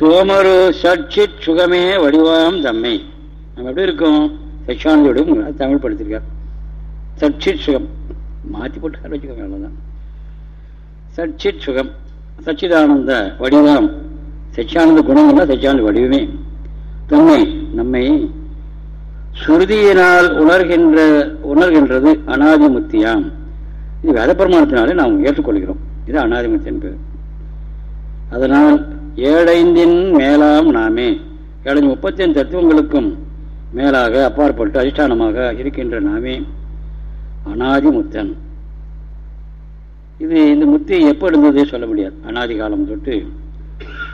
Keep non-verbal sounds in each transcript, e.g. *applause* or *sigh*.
தோமரு சட்சி சுகமே வடிவாம் தம்மை. நம்ம எப்படி இருக்கோம்? சச்சானந்தோடும் தமிழ் படுத்திருக்கார் சட்சித் சுகம். மாற்றி போட்டு வச்சுக்கோங்க அவ்வளோதான் சட்சித் சுகம். சச்சிதானந்த வடிவாம். சச்சியானந்த குணம் சச்சியானந்த வடிவமே. தம்மை நம்மை சுருதியினால் உணர்கின்ற உணர்கின்றது அனாதிமுத்தியாம். இது வேத பிரமாணத்தினாலே நாம் ஏற்றுக்கொள்கிறோம். இது அனாதிமுத்தியன் பேர். அதனால் ஏழைந்தின் மேலாம் நாமே. ஏழை முப்பத்தி ஐந்து தத்துவங்களுக்கும் மேலாக அப்பாற்பட்டு அதிஷ்டானமாக இருக்கின்ற நாமே. அனாதிமுத்தன் இது இந்த முத்தி எப்போ இருந்ததே சொல்ல முடியாது. அனாதி காலம் தொட்டு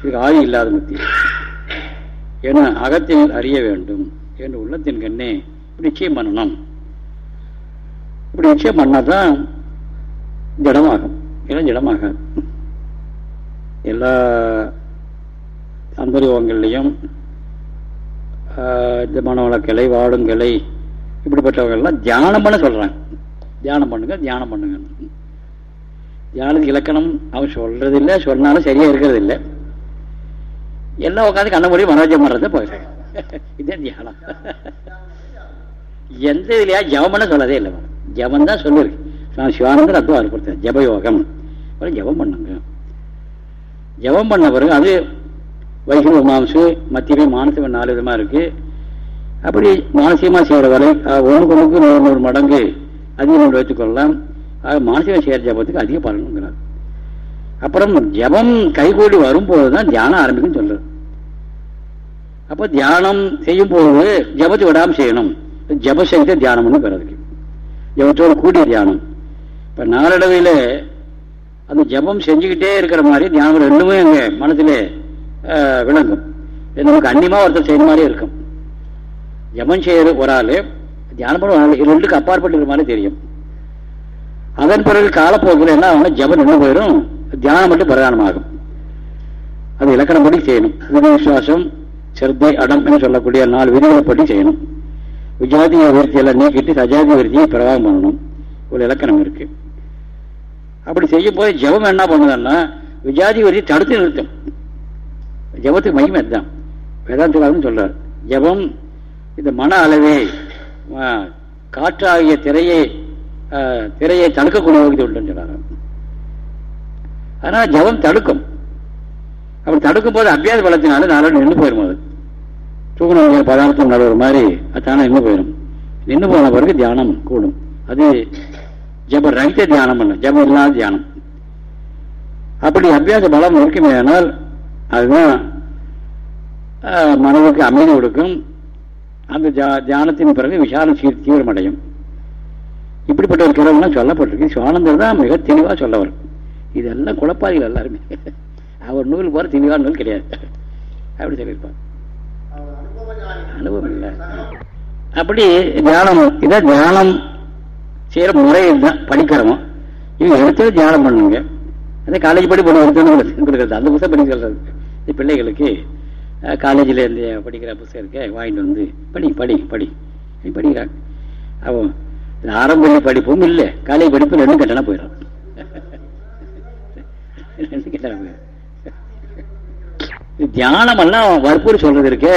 இதுக்கு ஆதி இல்லாத முத்தி. என அகத்தில் அறிய வேண்டும் என்று உள்ளத்தின் கண்ணே இப்படி நிச்சயம் பண்ணணும். இப்படி நிச்சயம் பண்ணாதான் ஜடமாகும் ஏன்னா ஜடமாகாது எல்லா அந்தரியோகங்கள்லையும் இந்த மனவளக்கலை வாடுங்கலை இப்படிப்பட்டவங்கள்லாம் தியானம் பண்ண சொல்கிறாங்க தியானம் பண்ணுங்க தியானம் பண்ணுங்க. தியானத்துக்கு இலக்கணம் அவன் சொல்றது இல்லை சொன்னாலும் சரியா இருக்கிறது இல்லை எல்லாம் உட்காந்து கண்ண முடியும் மனோஜம் பண்ணுறது போயிடுறாங்க. இதே தியானம். எந்த இதுலையா ஜபம் பண்ண சொல்லதே இல்லை ஜபம் தான் சொல்லியிருக்கு நான் சிவானந்தர் அதுவும் அறுப்படுத்தேன் ஜபயோகம் ஜபம் பண்ணுங்க. ஜபம் பண்ண பிறகு அது வைஷ்ணவ மாம்சு மத்தியமே மானசிக நாலு விதமாக இருக்கு. அப்படி மானசீகமாக செய்கிற வரை ஒன்றுக்கு ஒன்றுக்கு நூறு நூறு மடங்கு அதிகம் கொண்டு வைத்துக்கொள்ளலாம் ஆக மானசீக செய்கிற ஜபத்துக்கு அதிக பலனுங்கிறார் அப்புறம் ஜபம் கைகூடி வரும்போது தான் தியானம் ஆரம்பிக்கும்னு சொல்றது. அப்போ தியானம் செய்யும் போது ஜபத்தை விடாமல் செய்யணும். ஜபசக்தி செய்த தியானம்னு பெறதுக்கு. ஜபத்தோடு கூடிய தியானம். இப்போ நாளடைவில் அந்த ஜபம் செஞ்சுக்கிட்டே இருக்கிற மாதிரி தியானம் ரெண்டுமே எங்கள் மனசுல விளங்கும். நமக்கு அந்நியமா ஒருத்தர் செய்யற மாதிரி இருக்கும். ஜபம் செய்கிற ஒரு ஆள் தியானம் பண்ண ஒரு ஆள் ரெண்டுக்கு அப்பாற்பட்டு மாதிரி தெரியும். அதன் பிறகு காலப்போக்கில் என்ன ஆகும் ஜபம் நின்று போயிடும். தியானம் மட்டும் பிரதானமாகும். அது இலக்கணப்படி செய்யணும். விசுவாசம் சிரத்தை அடம் என்று சொல்லக்கூடிய நாலு விதிகளைப்படி பற்றி செய்யணும் விஜாதிய விருத்தியெல்லாம் நீக்கிட்டு சஜாதி விருத்தியை பிரவாகம் பண்ணணும். ஒரு இலக்கணம் இருக்கு. அப்படி செய்யும் போது ஜபம் என்ன பண்ணுதுன்னா விஜாதி விருத்தி தடுத்து நிறுத்தும் ஜபத்துக்கு மகிமை அதுதான் வேதாந்தகாரன் சொல்றார் ஜபம் இந்த மன அளவே காற்றாகிய திரையை திரையை தடுக்கக்கூடிய வகுதி உண்டுன்னு சொல்றாங்க ஆனா ஜபம் தடுக்கும். அப்படி தடுக்கும் போது அபியாச பலத்தினால நாலு நின்று போயிடும் அது. தூக்கணும் பதார்த்தம் நடுவர் மாதிரி அதான நின்று போயிடும் நின்று போன பிறகு தியானம் கூடும். அது ஜப ரகித்த தியானம் பண்ண ஜபம் இல்லாத தியானம். அப்படி அபியாச பலம் இருக்குமே ஆனால் அதுதான் மனதுக்கு அமைதி கொடுக்கும். அந்த தியானத்தின் பிறகு விசாலம் சீர் தீவிரமடையும். இப்படிப்பட்ட ஒரு கிழவெல்லாம் சொல்லப்பட்டிருக்கு. சுவானந்தர் தான் மிக தெளிவாக சொல்லவர். இதெல்லாம் குழப்பாதிகள் எல்லாருமே. அவர் நூல் போற தெளிவான நூல் கிடையாது. அப்படி சொல்லியிருப்பார். அனுபவம் இல்லை. அப்படி தியானம் இதான் தியானம் செய்யற முறை தான் படிக்கிறோம் இவங்க எடுத்து தியானம் பண்ணுங்க? அதே காலேஜ் படி போன கொடுக்குறது அந்த புத்தகம் படி சொல்றது. பிள்ளைகளுக்கு காலேஜில் இருந்து படிக்கிற புத்தகம் இருக்க வாங்கிட்டு வந்து படி படி படி. படிக்கிறாங்க அவன் ஆரம்ப படிப்பும் இல்லை. காலேஜ் படிப்பு ரெண்டும் கட்டணா போயிடும். ரெண்டு கட்டணா போயிடும். தியானம் எல்லாம் வற்புறு சொல்றது இருக்கு.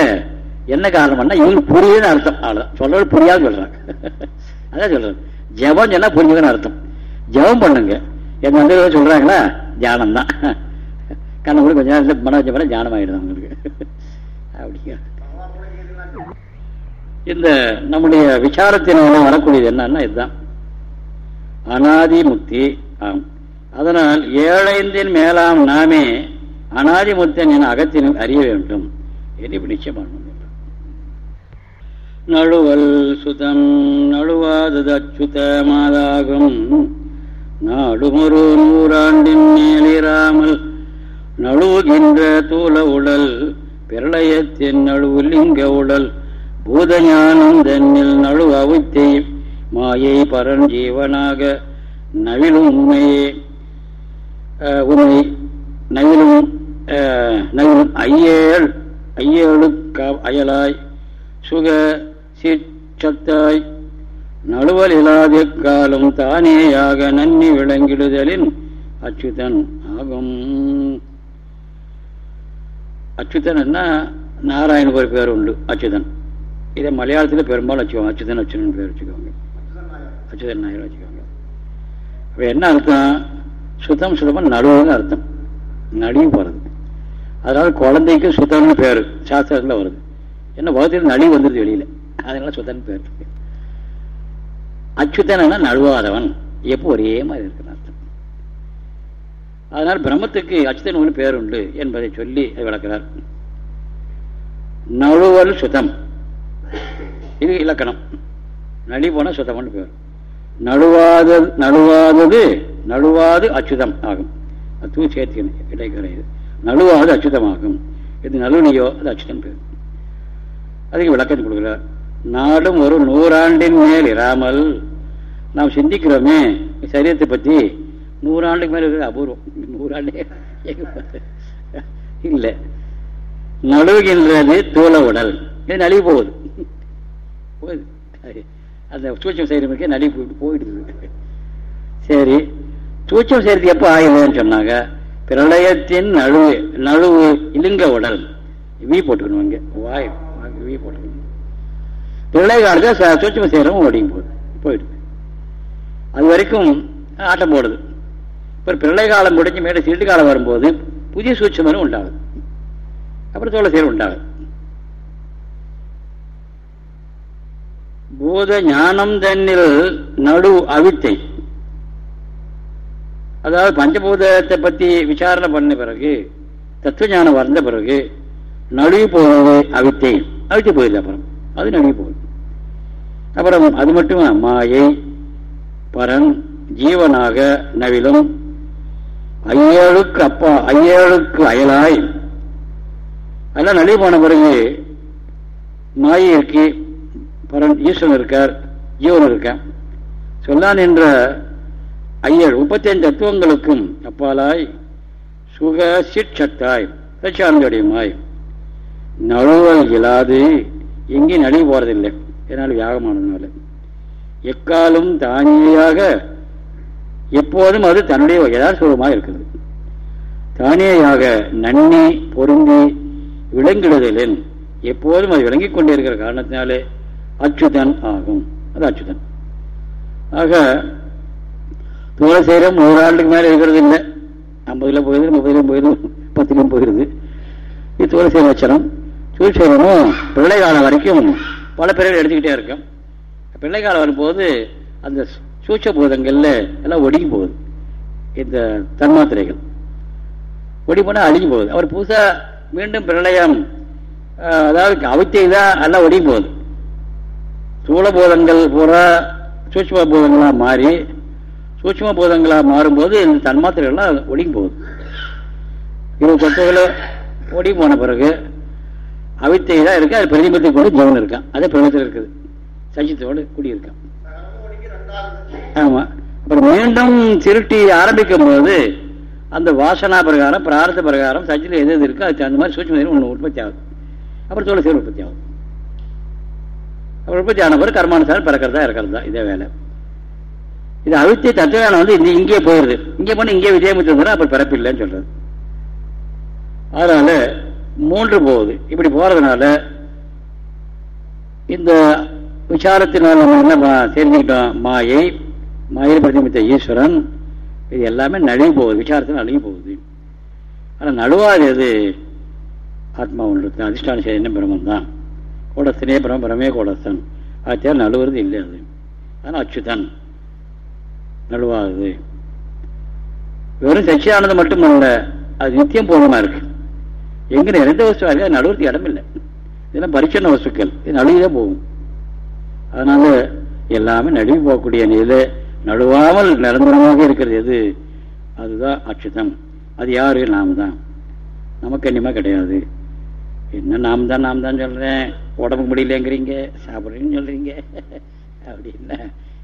என்ன காரணம்னா இவங்களுக்கு புரியுதுன்னு அர்த்தம். அவ்வளோதான் சொல்றது புரியாது சொல்றாங்க அதான் சொல்றது. ஜபம் சொன்னா புரிஞ்சுதுன்னு அர்த்தம். ஜபம் பண்ணுங்க. எங்க வந்து சொல்றாங்களா தியானம் தான் கண்ண கூட கொஞ்ச நேரம் வச்ச பிறகு தியானம் ஆயிடுது அவங்களுக்கு அப்படி இந்த நம்முடைய விசாரத்தினால வரக்கூடியது என்னன்னா இதுதான். அனாதி முக்தி ஆகும் அதனால் ஏழைந்தின் மேலாம் நாமே அனாதி முத்தன் என அகத்தினும் அறிய வேண்டும். என்று இப்படி நிச்சயம் நழுவல் சுதம் நழுவாதது அச்சுதமாதாகும் நாடுமொரு நூறாண்டின் மேலிராமல் நழுவுகின்ற தூல உடல் பிரளயத்தின் நழுவு லிங்க உடல் பூதஞானம் தன்னில் நழு அவித்தை மாயை பரஞ்சீவனாக நவிலும் உண்மையே உண்மை நவிலும் நவிலும் ஐயேள் ஐயேழு அயலாய் சுக சீச்சத்தாய் நழுவல் இல்லாத காலம் தானேயாக நன்னி விளங்கிடுதலின் அச்சுதன் ஆகும். அச்சுதன்னா நாராயண ஒரு பேர் உண்டு அச்சுதன். இதை மலையாளத்தில் பெரும்பாலும் வச்சுக்கோங்க அச்சுதன் அச்சுதன் பேர் வச்சுக்கோங்க. அச்சுதன் நாயர் வச்சுக்கோங்க. அப்போ என்ன அர்த்தம்? சுத்தம் சுத்தமாக நடுவுன்னு அர்த்தம். நடிவு போகிறது அதனால குழந்தைக்கு சுத்தம்னு பேர் சாஸ்திரத்தில் வருது. என்ன பகுதியில் நடிவு வந்துருது வெளியில். அதனால சுத்தம்னு பேர் இருக்கு. அச்சுத்தனா நழுவாதவன். எப்போ ஒரே மாதிரி இருக்கிற அர்த்தம். அதனால் பிரம்மத்துக்கு அச்சுத்தன் ஒன்று பேர் உண்டு என்பதை சொல்லி அதை விளக்கிறார். நழுவல் சுத்தம். இது இலக்கணம். நழி போன சுத்தம்னு பேர். நழுவாத நழுவாதது நழுவாது அச்சுதம் ஆகும். அது தூ சேர்த்துக்கணும் இடைக்கரை இது. நழுவாது அச்சுதமாகும். இது நழுவனையோ அது அச்சுதம் பேர். அதுக்கு விளக்கம் கொடுக்குறார். நாடும் ஒரு நூறாண்டின் மேல் இராமல் நாம் சிந்திக்கிறோமே. சரீரத்தை பற்றி நூறாண்டுக்கு மேலே இருக்கிறது அபூர்வம். நூறாண்டே *laughs* இல்லை. நழுவுகின்றது தூள உடல். இது நழுவி போகுது. போகுது. அந்த சூச்சம் செய்யறதுக்கே நழுவி போயிட்டு போயிடுது. சரி. சூச்சம் செய்கிறது எப்போ ஆகலன்னு சொன்னாங்க? பிரளயத்தின் நழுவு நழுவு இலுங்க உடல். வீ போட்டுக்கணும் இங்கே. வாய் வீ போட்டுக்கணும். பிரளய காலத்தில் சூச்சம் செய்கிறவங்க ஓடிங்க போகுது. போயிடுது. அது வரைக்கும் ஆட்டம் போடுது. இப்போ பிரளய காலம் முடிஞ்சு மேலே சீட்டு காலம் வரும்போது புதிய சூட்சமனும் உண்டாகுது. அப்புறம் தோலை செயல் உண்டாகுது. பூத ஞானம் தன்னில் நடு அவித்தை. அதாவது பஞ்சபூதத்தை பத்தி விசாரணை பண்ண பிறகு தத்துவ ஞானம் வந்த பிறகு நழுவி போனது அவித்தை. அவித்து போயிடுது அப்புறம். அது நழுவி போகுது. அப்புறம் அது மட்டும்? மாயை பரன் ஜீவனாக நவிலும் ஐயேழுக்கு அப்பா ஐயேழுக்கு அயலாய். அதெல்லாம் நழுவி போன பிறகு மாயிருக்கு பரன் ஈஸ்வரன் இருக்கார் ஜீவன் இருக்கான். சொல்லான் என்ற ஐயர் முப்பத்தஞ்சு தத்துவங்களுக்கும் அப்பாலாய் சுக சிற்சத்தாய் சச்சானந்தடியுமாய் நழுவல் இயலாது எங்கேயும் நழுவி போறதில்லை. என்னால் வியாகமானதுனால. எக்காலும் தானியாக எப்போதும் அது தன்னுடைய யதார்த்தமாக இருக்கிறது. தானேயாக நன்னி பொருந்தி விளங்கிடுதலின் எப்போதும் அது விளங்கிக் கொண்டே இருக்கிற காரணத்தினாலே அச்சுதன் ஆகும். அது அச்சுதன். ஆக தூரசேரம் ஒரு ஆண்டுக்கு மேலே இருக்கிறது இல்லை. ஐம்பதுல போயிருது முப்பதுலையும் போயிருது பத்துலையும் போயிருது இது தூரசேர அச்சரம் சூழ்சேரமும் பிள்ளை காலம் வரைக்கும் பல பேர்கள் எடுத்துக்கிட்டே இருக்கும். பிள்ளை காலம் வரும்போது அந்த சூட்ச பூதங்களில் எல்லாம் ஒடுங்கி போகுது. இந்த தன்மாத்திரைகள். ஒடி போனால் அழிஞ்சு போகுது. அவர் புதுசாக மீண்டும் பிரளயம் அதாவது அவித்தை தான் எல்லாம் ஒடுங்கி போகுது. சூழபூதங்கள் பூரா சூட்சம பூதங்களாக மாறி சூட்சம பூதங்களாக மாறும்போது இந்த தன்மாத்திரைகள்லாம் ஒடுங்கி போகுது. இருபது சொத்துக்களை ஒடி போன பிறகு அவித்தை தான் இருக்குது அது பிரதிபத்தை கொண்டு ஜீவன் இருக்கான் அதே பிரபத்தில் இருக்குது. சச்சித்தோடு கூடியிருக்கான் ஆமா. அப்புறம் மீண்டும் திருட்டி ஆரம்பிக்கும் போது அந்த வாசனா பிரகாரம் பிரார்த்த பிரகாரம் சச்சியில் எது எது இருக்கோ அதுக்கு அந்த மாதிரி சூட்சம் ஒன்று உற்பத்தி ஆகுது. அப்புறம் தோல் சேர் உற்பத்தி ஆகும். அப்புறம் உற்பத்தி ஆன பிறகு கர்மானுசாரம் பிறக்கிறதா இருக்கிறதா இதே வேலை. இது அவித்திய தத்துவானம் வந்து இந்த இங்கே போயிருது. இங்கே போனால் இங்கே விஜயமுத்திரம் அப்புறம் பிறப்பில்லைன்னு சொல்றது. அதனால மூன்று போகுது. இப்படி போறதுனால இந்த விசாரத்தினால் நம்ம என்ன தெரிஞ்சுக்கிட்டோம் மாயை மாயை பிரதிபித்த ஈஸ்வரன். இது எல்லாமே நழுவி போகுது. விசாரத்தில் நழுவி போகுது. ஆனால் நழுவாது எது? ஆத்மா ஒன்று அதிஷ்டான செய்தி பிரம்மன் தான் கோடஸ்தனே பிரம பிரமே கோடஸ்தன். ஆச்சாரம் நழுவுறது இல்லை அது. ஆனால் அச்சுதன். நழுவாகுது வெறும் சச்சியானது இல்லை அது நித்தியம் பூர்ணமா இருக்கு. எங்கே எந்த வசுவாக இருக்குது நடுவுறதுக்கு இடம் இடமில்லை. இதெல்லாம் பரிச்சன வசுக்கள் இது நழுவிதான் போகும். அதனால எல்லாமே நடுவு போகக்கூடிய நிலையில நடுவாமல் நிரந்தரமாக இருக்கிறது எது? அதுதான் அச்சுதம். அது யாரு? நாம் தான் நமக்கு என்னமா கிடையாது? என்ன நாம் தான் நாம் தான் சொல்றேன். உடம்பு முடியலங்கிறீங்க சாப்பிட்றீங்கன்னு சொல்றீங்க. அப்படின்னா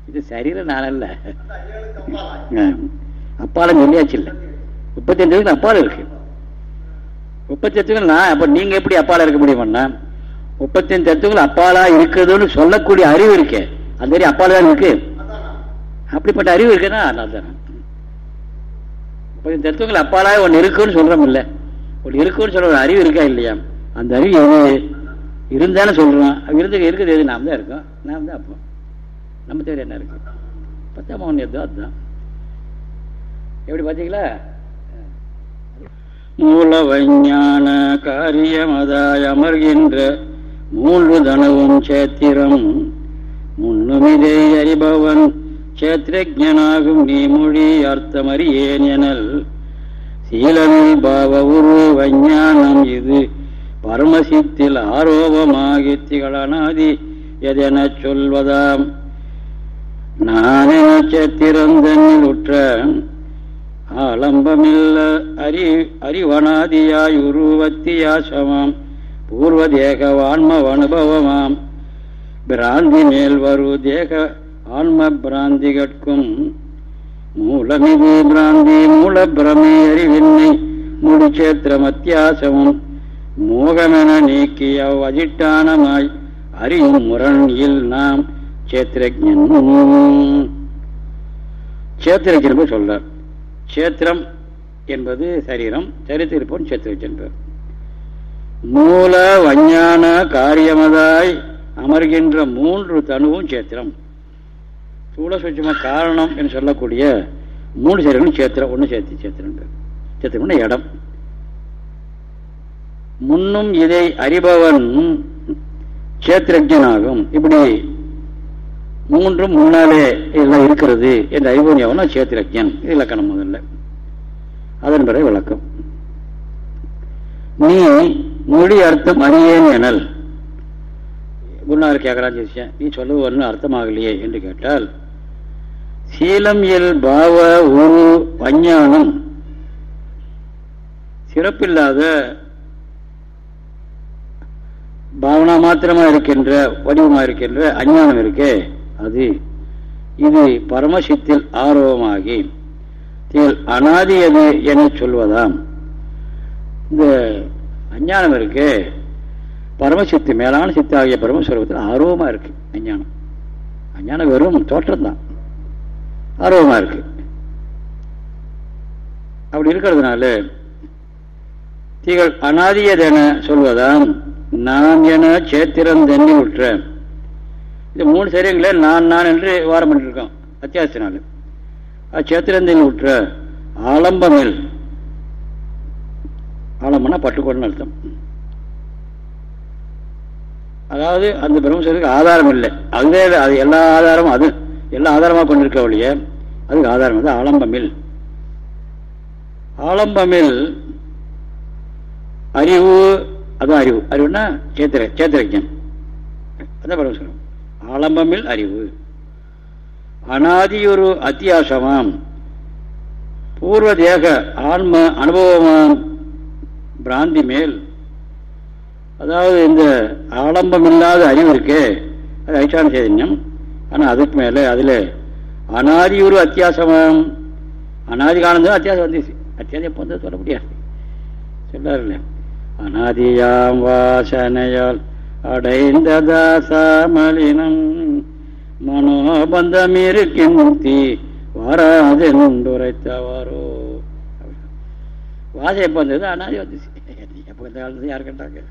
இது சரீர நாளல்ல. அப்பாலும் சொல்லியாச்சு இல்லை முப்பத்தி அஞ்சு அப்பால இருக்கு. முப்பத்தி நான் அப்ப நீங்க எப்படி அப்பால இருக்க முடியும்னா முப்பத்தஞ்சு தத்துவங்கள் அப்பாலா இருக்குதுன்னு சொல்லக்கூடிய அறிவு இருக்கே. அந்த மாதிரி அப்பால தான் இருக்கு? அப்படிப்பட்ட அறிவு இருக்குன்னா அதான். முப்பத்தஞ்சு தத்துவங்கள் அப்பாலா ஒன்று இருக்குன்னு சொல்றோம் இல்ல. ஒன்னு இருக்குன்னு சொல்ற ஒரு அறிவு இருக்கா இல்லையா? அந்த அறிவு எது? இருந்தானே சொல்றோம் இருந்து இருக்குது எது? நாம் தான் இருக்கோம். நாம் தான் அப்போ நம்ம தேவை என்ன இருக்கு? பத்தாம் ஒன்று எதோ அதுதான். எப்படி பார்த்தீங்களா மூல வைஞான காரியமதாய் அமர்கின்ற மூன்று தனவும் சேத்திரம். முன்னுமிதே அறிபவன் சேத்திரஜனாகும் நீ மொழி அர்த்தமறியேன் எனல் சீலமில் பாவ உரு வஞ்ஞானம் இது. பரமசித்தில் ஆரோபமாகி திகழனாதி எதெனச் சொல்வதாம். நானே சேத்திரந்தனில் உற்ற ஆலம்பமில்ல அறி அறிவனாதியாய் உருவத்தியாசமாம். பூர்வ தேகவான்ம அனுபவமாம் பிராந்தி மேல் வரு தேக ஆன்ம பிராந்தி கற்கும் மூலமிது பிராந்தி மூல பிரமே அறிவின்மை முடிச்சேத்திரம் அத்தியாசமும் மோகமென நீக்கிய அதிஷ்டானமாய் அறியும் முரணியில் நாம் சேத்திரஜன் சேத்திரஜன் சொல்றார். சேத்திரம் என்பது சரீரம் சரித்திருப்போம் சேத்திரஜன் பேர் மூல வஞ்ஞான காரியமதாய் அமர்கின்ற மூன்று தனுவும் சேத்திரம். சூழ சுட்சம காரணம் என்று சொல்லக்கூடிய மூணு சேர்களும் சேத்திரம் ஒன்று சேர்த்து சேத்திரம் சேத்திரம்னா இடம். முன்னும் இதை அறிபவன் சேத்திரஜனாகும். இப்படி மூன்றும் முன்னாலே இதெல்லாம் இருக்கிறது என்று அறிபவன் எவனோ சேத்திரஜன். இது இலக்கணம் முதல்ல. அதன் பிறகு விளக்கம். நீ மொழி அர்த்தம் அறியேன் எனல். குருநாதர் கேட்கலாம் ஜெயிச்சேன் நீ சொல்லுவது ஒன்றும் அர்த்தமாகலையே என்று கேட்டால் சீலம் எல் பாவ உரு வஞ்ஞானம். சிறப்பில்லாத பாவனா மாத்திரமா இருக்கின்ற வடிவமா இருக்கின்ற அஞ்ஞானம் இருக்கே அது இது பரமசித்தில் ஆர்வமாகி தேர் அனாதி எது என சொல்வதாம். இந்த அஞ்ஞானம் இருக்கு. பரமசித்து மேலான சித்தி ஆகிய பரமஸ்வரூபத்தில் ஆர்வமா இருக்கு அஞ்ஞானம். அஞ்ஞானம் வெறும் தோற்றம் தான். ஆர்வமா இருக்கு. அப்படி இருக்கிறதுனால தீகள் அனாதியதென சொல்வதாம். நான் என சேத்திரம் தண்ணி உற்ற இது மூணு சரியங்களே நான் நான் என்று வாரம் பண்ணிருக்கோம் அத்தியாவசியனால சேத்திரந்தில் விட்டுற ஆலம்பமில் ஆலம்பம்னா பட்டுக்கோடுன்னு அர்த்தம். அதாவது அந்த பிரம்மசத்துக்கு ஆதாரம் இல்லை. அதுவே அது எல்லா ஆதாரமும் அது. எல்லா ஆதாரமாக கொண்டிருக்க ஒழிய அதுக்கு ஆதாரம் வந்து ஆலம்பமில். ஆலம்பமில் அறிவு அதுவும் அறிவு. அறிவுனா சேத்திர சேத்திரஜன். அதான் பரமசுரம் ஆலம்பமில் அறிவு. அனாதியொரு அத்தியாசமாம். பூர்வ தேக ஆன்ம அனுபவமாம். பிராந்தி மேல். அதாவது இந்த ஆலம்பம் இல்லாத அறிவு இருக்கே அது ஐச்சான சைதன்யம். ஆனால் அதுக்கு மேலே அதில் அனாதி ஒரு அத்தியாசம். அனாதி காலம் அத்தியாசம் வந்துச்சு. அத்தியாசம் எப்போ வந்து சொல்ல முடியாது. சொல்லாருல்ல. அனாதியாம் வாசனையால் அடைந்த தாசாமலினம். மனோபந்தம் இருக்கின்றி வாராதென்றுரைத்தவாரோ வாசை எப்போ வந்தது? அனாதி வந்துச்சு. எப்போ இந்த காலத்துல யார் கேட்டாங்க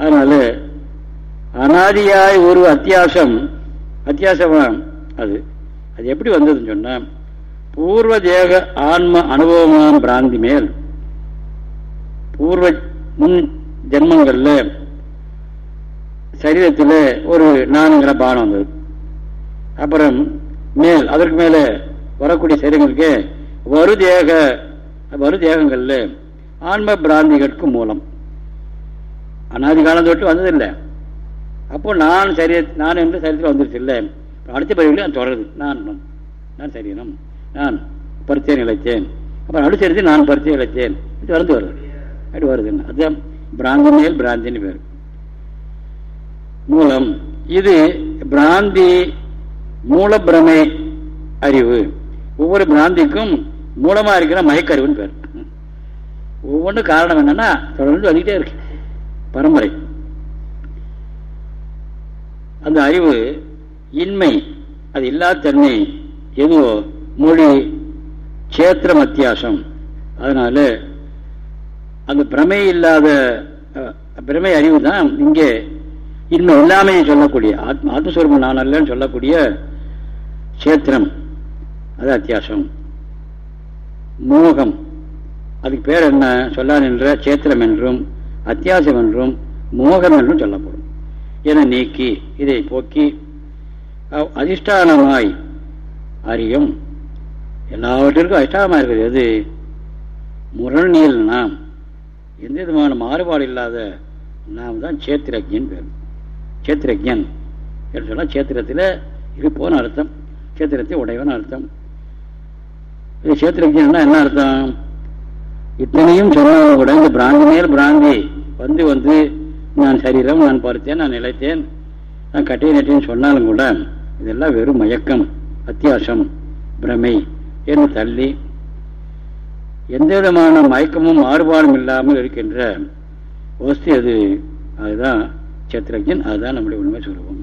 அதனால அனாதியாய் ஒரு அத்தியாசம் அத்தியாசமா அது. அது எப்படி வந்ததுன்னு சொன்னா பூர்வ தேக ஆன்ம அனுபவமான பிராந்தி மேல் பூர்வ முன் ஜென்மங்களில் சரீரத்தில் ஒரு நானுங்கிற பானம் வந்தது. அப்புறம் மேல் அதற்கு மேலே வரக்கூடிய சரீரங்களுக்கு வரு தேக வரும் தேகங்களில் ஆன்ம பிராந்திகளுக்கு மூலம். அனாதி காலம் தொட்டு வந்ததில்லை. அப்போ நான் சரிய நான் என்று சரீரத்தில் வந்துருச்சு இல்லை அடுத்த பிறகு நான் தொடருது. நான் நான் சரீரம். நான் பரிச்சயம் இழைத்தேன் அப்புறம் அனுசரித்து நான் பரிச்சயம் இழைத்தேன் இது வருது வருது. அப்படி வருதுன்னு அதுதான் பிராந்தி மேல் பிராந்தின்னு பேர். மூலம் இது பிராந்தி மூல பிரமை அறிவு. ஒவ்வொரு பிராந்திக்கும் மூலமா இருக்கிற மயக்கறிவுன்னு பேர். ஒவ்வொன்றும் காரணம் என்னன்னா தொடர்ந்து வந்துகிட்டே இருக்கு. பரம்பரை. அந்த அறிவு இன்மை அது இல்லாத தன்மை எதுவோ மொழி சேத்திரம் அத்தியாசம் அதனால அந்த பிரமை இல்லாத பிரமை அறிவு தான் இங்கே இன்மை இல்லாமையை சொல்லக்கூடிய ஆத்ம ஆத்மஸ்வரூபம் நான் அல்லன்னு சொல்லக்கூடிய சேத்திரம். அது அத்தியாசம். மோகம். அதுக்கு பேர் என்ன? சொல்ல நின்ற சேத்திரம் என்றும் அத்தியாசம் என்றும் மோகம் என்றும் சொல்லப்படும். என நீக்கி இதை போக்கி அதிஷ்டானமாய் அறியும். எல்லாவற்றிற்கும் அதிஷ்டானமாக இருக்கிறது எது? முரணியல் நாம். எந்த விதமான மாறுபாடு இல்லாத நாம் தான் சேத்திரஜன் பேர். சேத்திரஜன் என்று சொன்னால் சேத்திரத்தில் இருப்போன்னு அர்த்தம். சேத்திரத்தை உடையவன் அர்த்தம். இது சேத்திரஜன்னா என்ன அர்த்தம்? இத்தனையும் சொன்னாலும் கூட இந்த பிராந்தி மேல் பிராந்தி. வந்து வந்து நான் சரீரம் நான் பார்த்தேன் நான் நிலைத்தேன் நான் கட்டிய நெட்டேன்னு சொன்னாலும் கூட இதெல்லாம் வெறும் மயக்கம் அத்தியாசம் பிரமை என்று தள்ளி எந்த விதமான மயக்கமும் மாறுபாடும் இல்லாமல் இருக்கின்ற வஸ்து அது. அதுதான் சேத்திரஜன் அதுதான் நம்முடைய உண்மை சொல்லுவோம்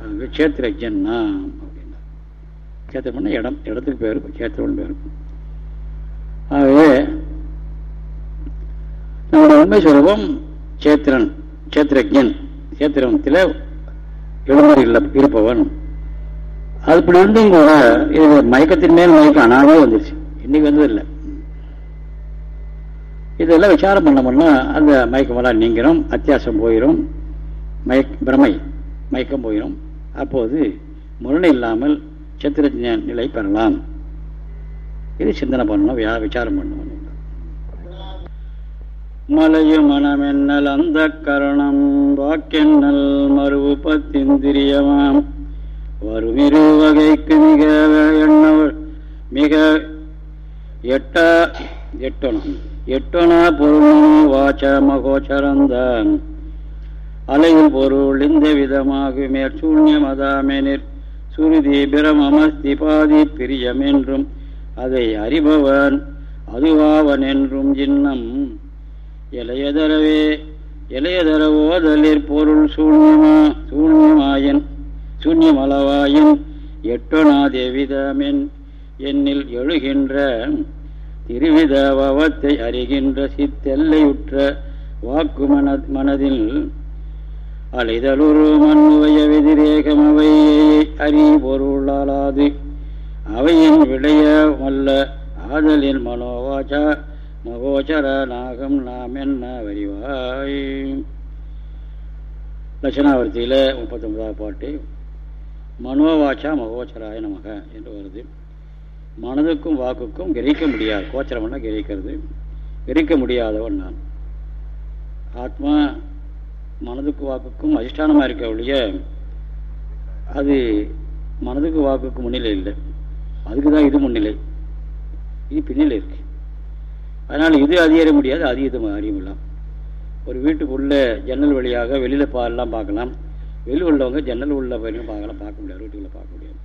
ஆகவே சேத்திரஜன் நாம் கேத்திரம்னா இடம் இடத்துக்கு பேர் கேத்திரம்னு பேர். ஆகவே நம்முடைய உண்மை சொல்லுவோம் சேத்திரன் சேத்திரஜன் சேத்திரத்தில் எழுந்தர் இல்லை இருப்பவன். அப்படி இருந்தும் கூட இது மயக்கத்தின் மேல் மயக்கம் அனாவே வந்துருச்சு. இன்னைக்கு வந்ததில்லை இதெல்லாம் விசாரம் பண்ணோம்னா அந்த மயக்கமெல்லாம் நீங்கிறோம் அத்தியாசம் போயிடும் மயக் பிரமை மயக்கம் போயிடும் அப்போது முரணை இல்லாமல் சத்திர நிலை பெறலாம். இது சிந்தனை பண்ணணும் விசாரம் பண்ணணும். மலையும் மனமென்னல் அந்த கரணம் வாக்கென்னல் மறுவு பத்திந்திரியமாம் வருமிரு வகைக்கு மிக எண்ணவர் மிக எட்ட எட்டணும் எட்டனா பொருளும் வாச்ச மகோச்சரந்தான் அலையில் பொருள் இந்த விதமாக மேற்சூன்யமதாமெனிற் சுருதி பிரமமஸ்தி பாதி பிரியம் என்றும் அதை அறிபவன் அதுவாவன் என்றும் சின்னம் இளையதரவே இளையதரவோதலிற் பொருள் சூன்யமா சூன்யமாயின் சூன்யமளவாயின் எட்டொனாதெவிதமென் என்னில் எழுகின்ற திருவித பவத்தை அறிகின்ற சித்தெல்லையுற்ற வாக்கு மனதில் அலைதலுரு மண்ணுவைய வெதிரேகமவையை அறி பொருளாலாது அவையின் விடைய வல்ல ஆதலின் மனோவாச்சா மகோச்சர நாகம் நாம் என்ன வரிவாய் லட்சணாவர்த்தியில் முப்பத்தொன்பதாவது பாட்டு மனோவாச்சா மகோச்சராய நமக என்று வருது. மனதுக்கும் வாக்குக்கும் கிரகிக்க முடியாது. கோச்சரம்னா கிரகிக்கிறது. கிரகிக்க முடியாதவன் நான். ஆத்மா மனதுக்கு வாக்குக்கும் அதிஷ்டானமாக இருக்க ஒழிய அது மனதுக்கு வாக்குக்கு முன்னிலை இல்லை. அதுக்கு தான் இது முன்னிலை. இது பின்னிலை இருக்கு. அதனால் இது அதிகர முடியாது அது இது அறியலாம் ஒரு வீட்டுக்குள்ள ஜன்னல் வழியாக வெளியில் பாலாம் பார்க்கலாம். வெளியில் உள்ளவங்க ஜன்னல் உள்ள வரையும் பார்க்கலாம் பார்க்க முடியாது வீட்டுக்குள்ளே பார்க்க முடியாது.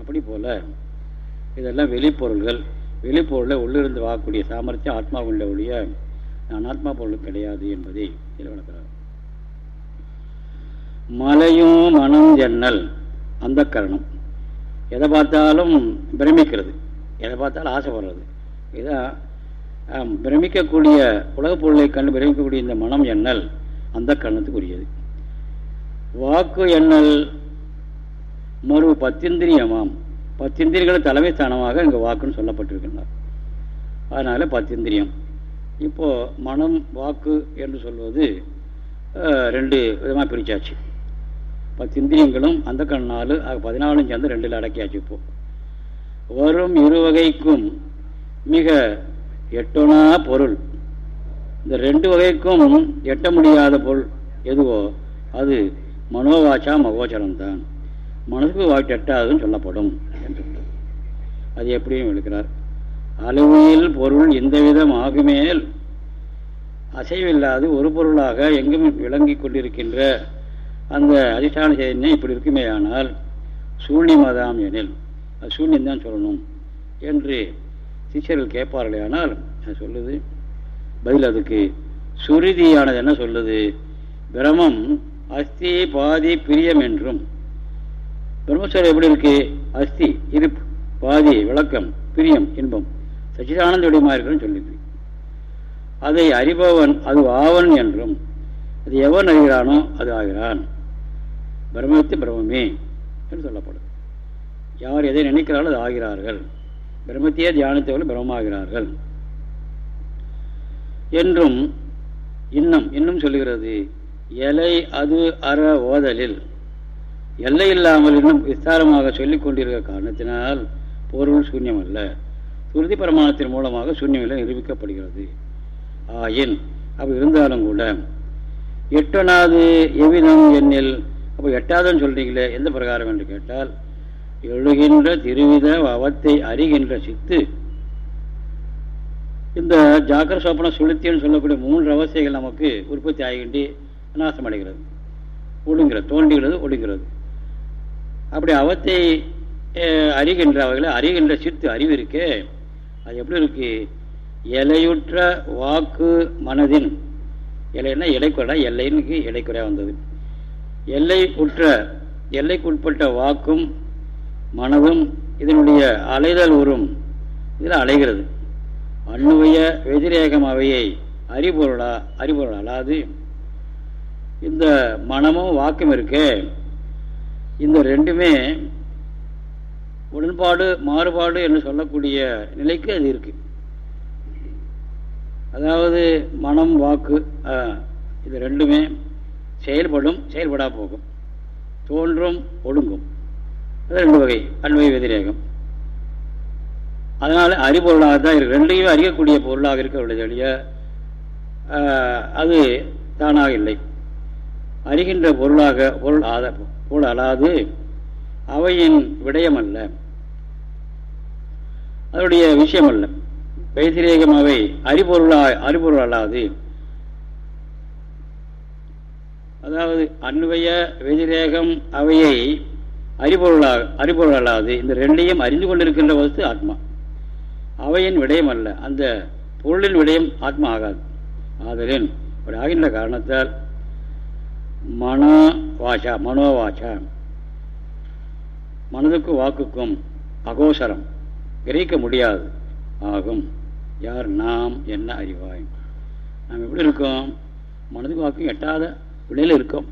அப்படி போல் இதெல்லாம் வெளிப்பொருள்கள். வெளிப்பொருளை உள்ளிருந்து வாங்கக்கூடிய சாமர்த்தியம் ஆத்மாவுள்ள ஒழிய நான் ஆத்மா பொருள் கிடையாது என்பதை இதில் வளர்க்குறாங்க மலையும் மனம் ஜன்னல் அந்த கரணம். எதை பார்த்தாலும் பிரமிக்கிறது. எதை பார்த்தாலும் ஆசைப்படுறது இதான் பிரமிக்கக்கூடிய உலகப் பொருளை கண்டு பிரமிக்கக்கூடிய இந்த மனம் எண்ணல் அந்த கரணத்துக்குரியது. வாக்கு எண்ணல் மறு பத்திந்திரியமாம். பத்திந்திரியர்கள் தலைமை ஸ்தானமாக இங்கே வாக்குன்னு சொல்லப்பட்டிருக்கின்றார். அதனால் பத்திந்திரியம். இப்போது மனம் வாக்கு என்று சொல்வது ரெண்டு விதமாக பிரித்தாச்சு பத்திந்திரியங்களும் அந்த கண்ணாலு பதினாலும் சேர்ந்து ரெண்டில் அடக்கியாச்சு இப்போ. வரும் இரு வகைக்கும் மிக எட்டுனா பொருள். இந்த ரெண்டு வகைக்கும் எட்ட முடியாத பொருள் எதுவோ அது மனோவாச்சா மகோச்சரம் தான் மனசுக்கு வாக்கு எட்டாதுன்னு சொல்லப்படும் என்று. அது எப்படியும் விழுக்கிறார் அளவில் பொருள் இந்த விதம் ஆகுமேல் அசைவில்லாது ஒரு பொருளாக எங்கும் விளங்கி கொண்டிருக்கின்ற அந்த அதிஷ்டான செய்தினை இப்படி இருக்குமே ஆனால் சூழ்நிமதாம் எனில் அது சூழ்நியம் தான் சொல்லணும் என்று சிஷியர்கள் கேட்பார்களே ஆனால் அது சொல்லுது? பதில் அதுக்கு சுருதியானது என்ன சொல்லுது? பிரமம் அஸ்தி பாதி பிரியம் என்றும். பிரம்மஸ்வரம் எப்படி இருக்கு? அஸ்தி இருப்பு பாதி விளக்கம் பிரியம் இன்பம் சச்சிதானந்த வடிவமாக இருக்குன்னு அதை அறிபவன் அது ஆவன் என்றும் அது எவன் அறிகிறானோ அது ஆகிறான். பிரம்மத்து பிரம்மே என்று சொல்லப்படும் யார் எதை நினைக்கிறார்களோ அது ஆகிறார்கள். பிரம்மத்தையே தியானித்தவர்கள் பிரம்மமாகிறார்கள். என்றும் இன்னும் இன்னும் சொல்லுகிறது எலை அது அற ஓதலில். எல்லை இல்லாமல் இன்னும் விஸ்தாரமாக சொல்லிக் கொண்டிருக்க காரணத்தினால் பொருள் சூன்யம் அல்ல சுருதி பிரமாணத்தின் மூலமாக சூன்யமில்லை நிரூபிக்கப்படுகிறது. ஆயின் அப்படி இருந்தாலும் கூட எட்டனாவது எவ்விதம் என்னில் அப்போ எட்டாவதுன்னு சொல்றீங்களே எந்த பிரகாரம் என்று கேட்டால் எழுகின்ற திருவித அவத்தை அறிகின்ற சித்து. இந்த ஜாக்கிர சோப்பன சுளுத்தின்னு சொல்லக்கூடிய மூன்று அவஸ்தைகள் நமக்கு உற்பத்தி ஆகின்றி நாசம் அடைகிறது ஒடுங்கிறது தோன்றுகிறது ஒடுங்கிறது அப்படி அவத்தை அறிகின்ற அவைகளை அறிகின்ற சித்து அறிவு இருக்கே அது எப்படி இருக்கு? எலையுற்ற வாக்கு மனதின். இலைன்னா இலைக்குறை எல்லைன்னு இலைக்குறையாக வந்தது. எல்லை உற்ற எல்லைக்குட்பட்ட வாக்கும் மனதும் இதனுடைய அலைதல் உறும். இதில் அலைகிறது. அண்ணுவைய வெதிரேகம் அவையை அறிபொருளா அறிபொருள் அல்லாது இந்த மனமும் வாக்கும் இருக்கே. இந்த ரெண்டுமே உடன்பாடு மாறுபாடு என்று சொல்லக்கூடிய நிலைக்கு அது இருக்கு. அதாவது மனம் வாக்கு இது ரெண்டுமே செயல்படும் செயல்படா போகும். தோன்றும் ஒடுங்கும். அது ரெண்டு வகை அண்மை வெதிரேகம். அதனால் அறிபொருளாக தான் இருக்கு. ரெண்டையும் அறியக்கூடிய பொருளாக இருக்க அது தானாக இல்லை. அறிகின்ற பொருளாக பொருள் ஆத பொருள் அல்லாது அவையின் விடயம் அல்ல அதனுடைய விஷயம் அல்ல வைத்திரேகம் அவை அறிபொருளாக அறிபொருள் அல்லாது அதாவது அன்வய வெதிரேகம் அவையை அறிபொருளாக அறிபொருள் அல்லாது இந்த ரெண்டையும் அறிந்து கொண்டிருக்கின்ற வஸ்து ஆத்மா. அவையின் விடயம் அல்ல. அந்த பொருளின் விடயம் ஆத்மா ஆகாது. ஆதலின் அப்படி ஆகின்ற காரணத்தால் மனோ வாசா மனோவாசா மனதுக்கும் வாக்குக்கும் அகோசரம். கிரகிக்க முடியாது. ஆகும். யார் நாம் என்ன அறிவாய்? நாம் எப்படி இருக்கோம்? மனதுக்கு வாக்கும் எட்டாத விலையில் இருக்கும்.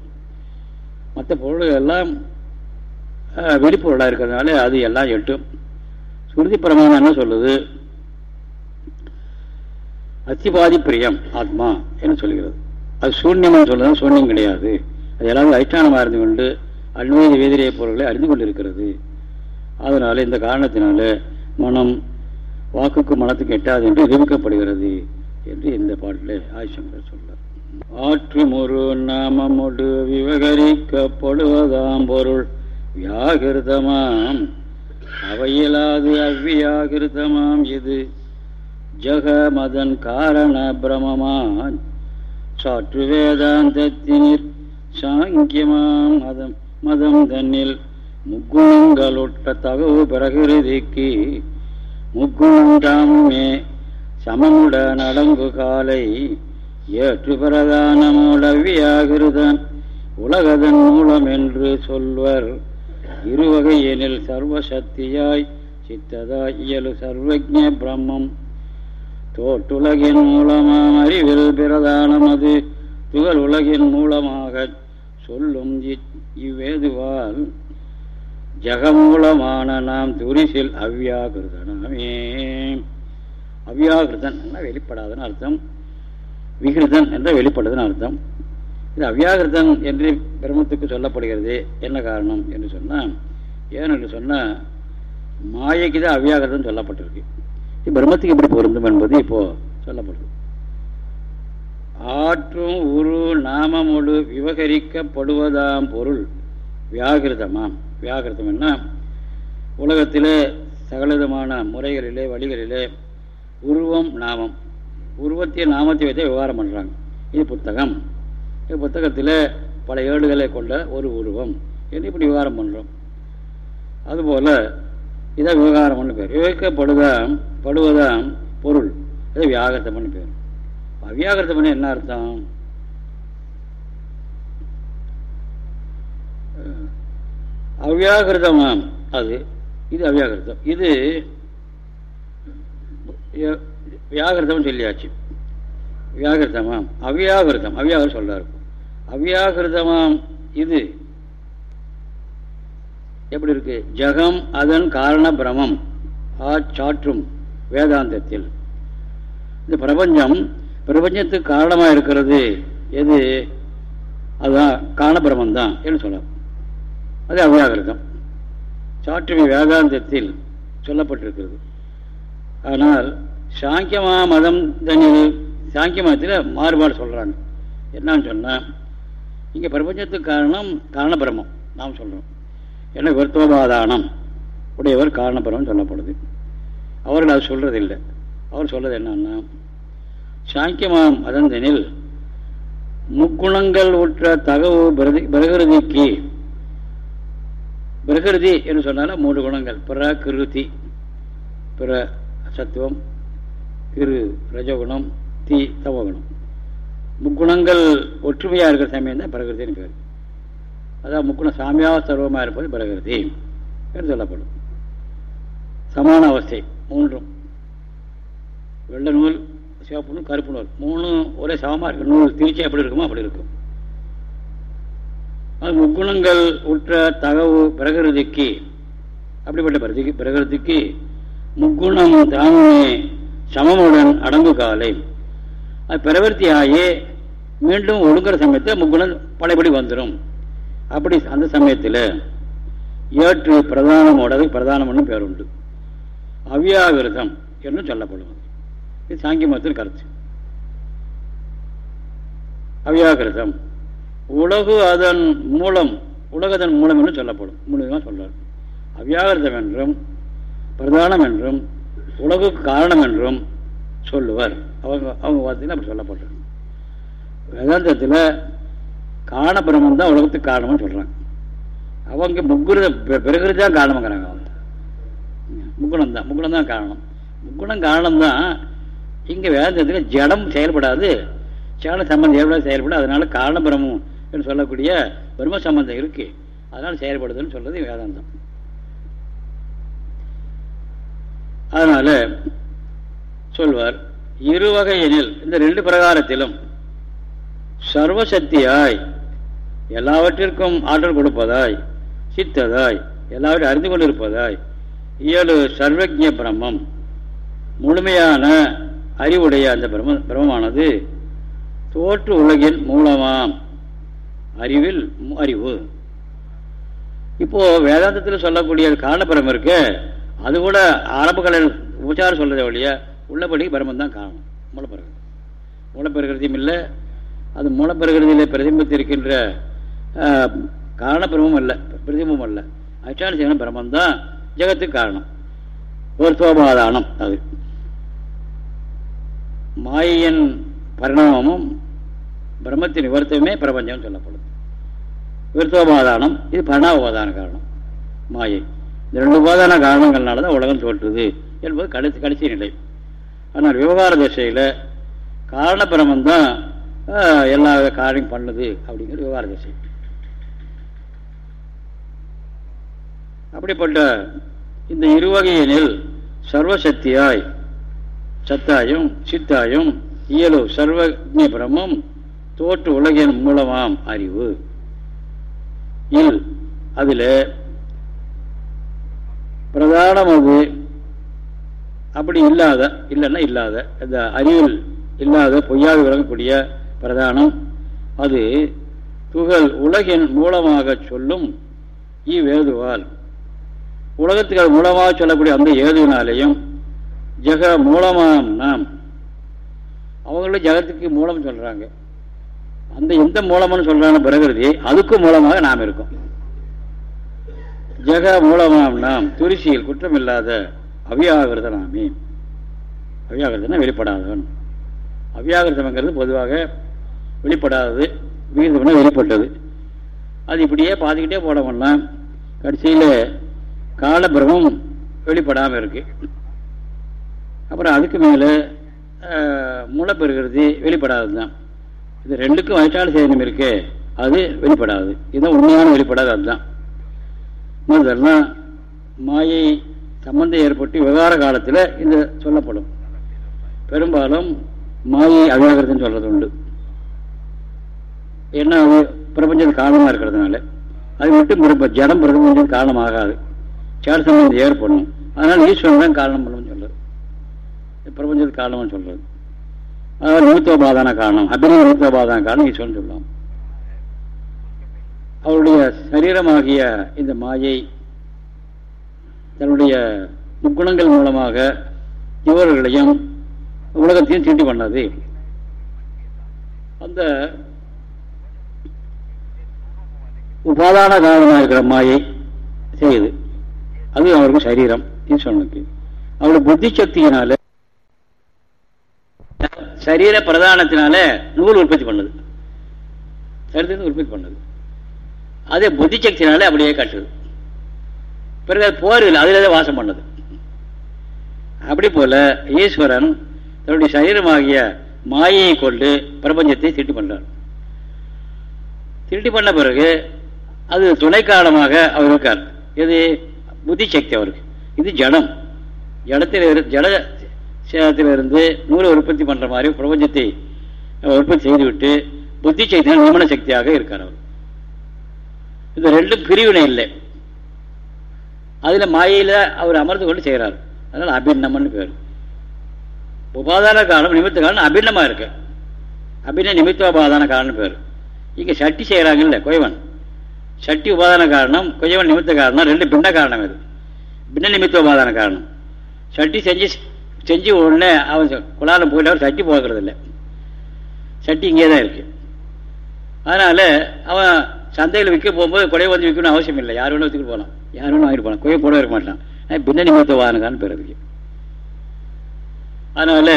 மற்ற பொருள்கள் எல்லாம் வெளிப்பொருளாக இருக்கிறதுனால அது எல்லாம் எட்டும். சுருதி பிரமாணம் என்ன சொல்லுது? அத்திபாதி பிரியம் ஆத்மா என்று சொல்கிறது அது சூன்யம்னு சொல்லுது சூன்யம் கிடையாது. அது எல்லாமே அதிஷ்டானமாக இருந்து கொண்டு அன்வய வேதிரிய பொருள்களை அறிந்து கொண்டிருக்கிறது. அதனால இந்த காரணத்தினால மனம் வாக்குக்கு மனத்துக்கு எட்டாது என்று நிரூபிக்கப்படுகிறது என்று இந்த பாட்டில் ஆயுஷங்கர் சொல்கிறார் ஆற்றும் ஒரு நாமமொடு விவகரிக்கப்படுவதாம் பொருள். வியாகிருதமாம். அவையிலாது அவ்வியாகிருதமாம் இது. ஜகமதன் காரண பிரமமான். சாற்று வேதாந்தத்தினிற் சாங்கியமாம் மதம் மதம் தன்னில். முக்குணங்களுட்ட தகவு பிரகிருதிக்கு. முக்குணந்தாமே சமமுட நடங்கு காலை ஏற்று பிரதானமுடவியாகிருதன் உலகதன் மூலம் என்று சொல்வர். இருவகையெனில் சர்வசக்தியாய் சித்ததாய் இயலு சர்வஜ பிரம்மம். தோட்டுலகின் மூலமாம் அறிவில் பிரதானம் அது. துகள் உலகின் மூலமாக சொல்லும் இவ்வேதுவால் ஜகமூலமான நாம் துரிசில் அவ்வியாகிருதனமே. அவ்யாகிருதன் வெளிப்படாதன்னு அர்த்தம்? விகிருதன் என்ற வெளிப்படுதுன்னு அர்த்தம். இது அவ்யாகிருதன் என்று பிரம்மத்துக்கு சொல்லப்படுகிறது. என்ன காரணம் என்று சொன்னால் ஏனென்று சொன்னால் மாயைக்கு தான் அவ்யாகிருதம் சொல்லப்பட்டிருக்கு. இது பிரம்மத்துக்கு எப்படி பொருந்தும் என்பது இப்போ சொல்லப்படுது. ஆற்றும் உரு நாமமொழு விவகரிக்கப்படுவதாம் பொருள் வியாகிருதமாம். வியாகிருதம் என்ன? உலகத்திலே சகலவிதமான முறைகளிலே வழிகளிலே உருவம் நாமம். உருவத்தையும் நாமத்தை வைத்தே விவகாரம் பண்ணுறாங்க இது புத்தகம். இது புத்தகத்தில் பல ஏடுகளை கொண்ட ஒரு உருவம். என்று இப்படி விவகாரம் பண்ணுறோம் அதுபோல் விவகாரம் விவகாரம்னு பேர். விவரிக்கப்படுதான் படுவதாம் பொருள். இது வியாகரத்தம்னு பேர். அவ்வியாகிருத்தம்னு என்ன அர்த்தம்? அவ்வியாகிருதமாம் அது இது அவ்வியாகிருதம் இது வியாகிருதம் சொல்லியாச்சு. வியாகிருதமாம். அவ்யாகிருதம் அவ்யாகிருதம் சொல்றாரு. அவ்யாகிருதமாம் இது எப்படி இருக்கு? ஜகம் அதன் காரண பிரமம். சாற்றும் வேதாந்தத்தில். இந்த பிரபஞ்சம் பிரபஞ்சத்துக்கு காரணமாக இருக்கிறது. எது? அதுதான் காரணபிரமம் தான் என்று சொல்லலாம் அது அவ்யாகிருதம் சாற்றுமை வேதாந்தத்தில் சொல்லப்பட்டிருக்கிறது. ஆனால் சாங்கியமா மதம் தனியில் சாங்கிய மதத்தில் மாறுபாடு சொல்கிறாங்க என்னன்னு சொன்னால் இங்கே பிரபஞ்சத்துக்கு காரணம் காரணபிரமம் நாம் சொல்கிறோம் என்ன விருத்தோபாதானம். உடையவர் காரணபிரமம் சொல்லப்படுது. அவர்கள் அது சொல்கிறது இல்லை அவர் சொல்கிறது என்னன்னா சாங்கியமாம் அதந்தனில் முக்குணங்கள் உற்ற தகவு பிரகிருதிக்கு பிரகிருதி என்று சொன்னாலும் மூன்று குணங்கள். பிற கிருதி பிற சத்துவம் இரு ரஜகுணம் தீ தவகுணம் முக்குணங்கள் ஒற்றுமையாக இருக்கிற சமயம் தான் பிரகிருதின்னு பேர். அதான் முக்குணம் சாமியாக சர்வமாக இருப்பது பிரகிருதி என்று சொல்லப்படும். சமான அவஸ்தை மூன்றும். வெள்ளை நூல் சிவப்பு நூல் கருப்பு நூல் மூணு ஒரே சமமாக இருக்கு. நூல் திருச்சி எப்படி இருக்குமோ அப்படி இருக்கும். அது முக்குணங்கள் உற்ற தகவு பிரகிருதிக்கு அப்படிப்பட்ட பிரதிக்கு பிரகிருதிக்கு முக்குணம் தானே சமமுடன் அடங்கு காலை அது பிரவர்த்தி ஆகி மீண்டும் ஒழுங்குற சமயத்தில் முக்குணம் பழையபடி வந்துடும் அப்படி அந்த சமயத்தில் ஏற்று பிரதானமோடது பிரதானம்னு பேர் உண்டு. அவ்யாவிரதம் என்று சொல்லப்படும் இது சாங்கிய மதத்தின் கருத்து. அவ்யாகிருதம் உலகு அதன் மூலம் உலகதன் மூலம் என்று சொல்லப்படும். மூலமாக சொல்றார். அவ்யாகிருதம் என்றும் பிரதானம் என்றும் உலகுக்கு காரணம் என்றும் சொல்லுவார். அவங்க அவங்க வார்த்தையில் அப்படி சொல்லப்படுறாங்க வேதாந்தத்தில் காரணபிரமம் தான் உலகத்துக்கு காரணம்னு சொல்கிறாங்க அவங்க முக்குரு பிறகு தான் காரணமாங்கிறாங்க அவங்க. முக்குணம் தான் முக்குணம் தான் காரணம். முக்குணம் காரணம் தான் இங்கே வேதாந்தத்தில் ஜடம் செயல்படாது சேன சம்பந்தம் செயல்படாது செயல்படாது அதனால காரணபிரமம் என்று சொல்லக்கூடிய பிரம்ம சம்பந்தம் இருக்குது அதனால் செயல்படுதுன்னு சொல்கிறது வேதாந்தம். அதனால சொல்வார் இருவகையெனில் இந்த ரெண்டு பிரகாரத்திலும் சர்வசக்தியாய் எல்லாவற்றிற்கும் ஆற்றல் கொடுப்பதாய் சித்ததாய் எல்லாவற்றையும் அறிந்து கொண்டிருப்பதாய் ஏழு சர்வஜ பிரம்மம் முழுமையான அறிவுடைய அந்த பிரம்ம பிரம்மமானது தோற்று உலகின் மூலமாம். அறிவில் அறிவு. இப்போ வேதாந்தத்தில் சொல்லக்கூடிய காரணபிரம் இருக்கு அது கூட ஆரம்ப கலை உபச்சாரம் சொல்றதை வழிய உள்ளபடி பிரம்மன் தான் காரணம் மூலப்பிரகிருதி. மூலப்பிரகிருதியும் இல்லை. அது மூலப்பிரகிருதியில் பிரதிபித்திருக்கின்ற காரணபிரமும் அல்ல பிரதிபமும் அல்ல அச்சான செய்யணும் பிரம்மன் தான் ஜெகத்துக்கு காரணம். ஒரு சோபாதானம் அது. மாயின் பரிணாமமும் பிரம்மத்தின் விவரத்துவமே பிரபஞ்சம் சொல்லப்படுது. விருத்தோபாதானம் இது பரிணாமோபாதான காரணம் மாயை. ரெண்டு உபாதான காரணங்கள்னால தான் உலகம் தோற்றுது என்பது கடைசி கடைசி நிலை. ஆனால் விவகார திசையில் காரணபிரமந்தான் எல்லா காரியம் பண்ணுது அப்படிங்கிற விவகார திசை. அப்படிப்பட்ட இந்த இருவகையினில் சர்வசக்தியாய் சத்தாயும் சித்தாயும் இயலு சர்வஜ பிரமும் தோற்று உலகின் மூலமாம் அறிவு. இல் அதில் பிரதானம் அது. அப்படி இல்லாத இல்லைன்னா இல்லாத இந்த அறிவில் இல்லாத பொய்யாக விளங்கக்கூடிய பிரதானம் அது. துகள் உலகின் மூலமாக சொல்லும் இவ்வேதுவால் உலகத்துக்கு மூலமாக சொல்லக்கூடிய அந்த ஏதுவினாலேயும் ஜெக மூலமாம் நாம். அவங்கள ஜெகத்துக்கு மூலம் சொல்கிறாங்க அந்த எந்த மூலம்னு சொல்கிறாங்க பிரகிருதி அதுக்கும் மூலமாக நாம் இருக்கோம். ஜெக மூலமாம் நாம் துரிசியில் குற்றம் இல்லாத அவ்யாகிருத நாமே வெளிப்படாதவன். அவ்யாகிருதம்ங்கிறது பொதுவாக வெளிப்படாதது விகிதம்னா வெளிப்பட்டது. அது இப்படியே பார்த்துக்கிட்டே போனோம்னா கடைசியில் காலபிரமம் வெளிப்படாமல் இருக்கு. அப்புறம் அதுக்கு மேலே முளை பெறுகிறது வெளிப்படாதது தான் இது ரெண்டுக்கும் வயிற்றால சேதனம் இருக்கு அது வெளிப்படாது. இதுதான் உண்மையான வெளிப்படாது அதுதான் முதல்லாம் மாயை சம்பந்தம் ஏற்பட்டு விவகார காலத்தில் இந்த சொல்லப்படும். பெரும்பாலும் மாயை அவ்யாகிருதம் சொல்றது உண்டு. ஏன்னா அது பிரபஞ்சத்துக்கு காரணமாக இருக்கிறதுனால. அது மட்டும் ஜடம் பிரபஞ்சம் காரணமாகாது. சேட சம்பந்தம் ஏற்படும் அதனால ஈஸ்வரன் தான் காரணம் பண்ணணும்னு சொல்றது. பிரபஞ்சத்துக்கு காரணம்னு சொல்றது. அதாவது நிமித்தோபாதான காரணம். அபிநய நிமித்தோபாதான காரணம் ஈஸ்வரன் சொல்லலாம் அவருடைய சரீரமாகிய இந்த மாயை தன்னுடைய முக்குணங்கள் மூலமாக இவர்களையும் உலகத்தையும் தீட்டி பண்ணது. அந்த உபாதான காரணமாக இருக்கிற மாயை செய்யுது. அது அவருக்கு சரீரம் ஈஸ்வரனுக்கு அவருடைய புத்தி சக்தியினால சரீர பிரதானத்தினால நூல் உற்பத்தி பண்ணுது. சரீரத்தை உற்பத்தி பண்ணுது. அதே புத்தி சக்தினால அப்படியே காட்டுது. பிறகு அது போர் இல்லை அதில் வாசம் பண்ணுது. அப்படி போல ஈஸ்வரன் தன்னுடைய சரீரமாகிய மாயையை கொண்டு பிரபஞ்சத்தை திருட்டி பண்றார். திருட்டி பண்ண பிறகு அது துணை காலமாக அவர் இருக்கார். இது புத்தி சக்தி அவருக்கு. இது ஜடம். ஜடத்தில் ஜட சேதத்திலிருந்து நூலை உற்பத்தி பண்ற மாதிரி பிரபஞ்சத்தை உற்பத்தி செய்துவிட்டு புத்தி சக்தி நியமன சக்தியாக இருக்கார் அவர். இந்த ரெண்டும் பிரிவினை இல்லை. அதில் மாயையில் அவர் அமர்ந்து கொண்டு செய்கிறார். அதனால் அபிநமன்னு பேர். உபாதான காலம் நிமித்த காலம் அபிநமா இருக்கு. அபின்ன நிமித்த உபாதான காரணம் பேர். இங்கே சட்டி செய்கிறாங்கல்ல கொயவன். சட்டி உபாதான காரணம் கொயவன் நிமித்த காரணம் ரெண்டு பின்ன காரணம் இது. பின்ன நிமித்தோபாதான காரணம். சட்டி செஞ்சு செஞ்சு உடனே அவன் குலாலம் போயிட்டு அவர் சட்டி போகிறது இல்லை சட்டி இங்கே தான் இருக்கு. அதனால் அவன் சந்தையில் விற்க போகும்போது கொடை வந்து விற்கணும்னு அவசியம் இல்லை. யார் வேணும் விற்றுட்டு போகலாம். யார் வேணும் வாங்கிட்டு போகலாம். கொய்ய போட இருக்க மாட்டான். பின்னணி மூத்த வாகனக்கான்னு பெறதுக்கு அதனால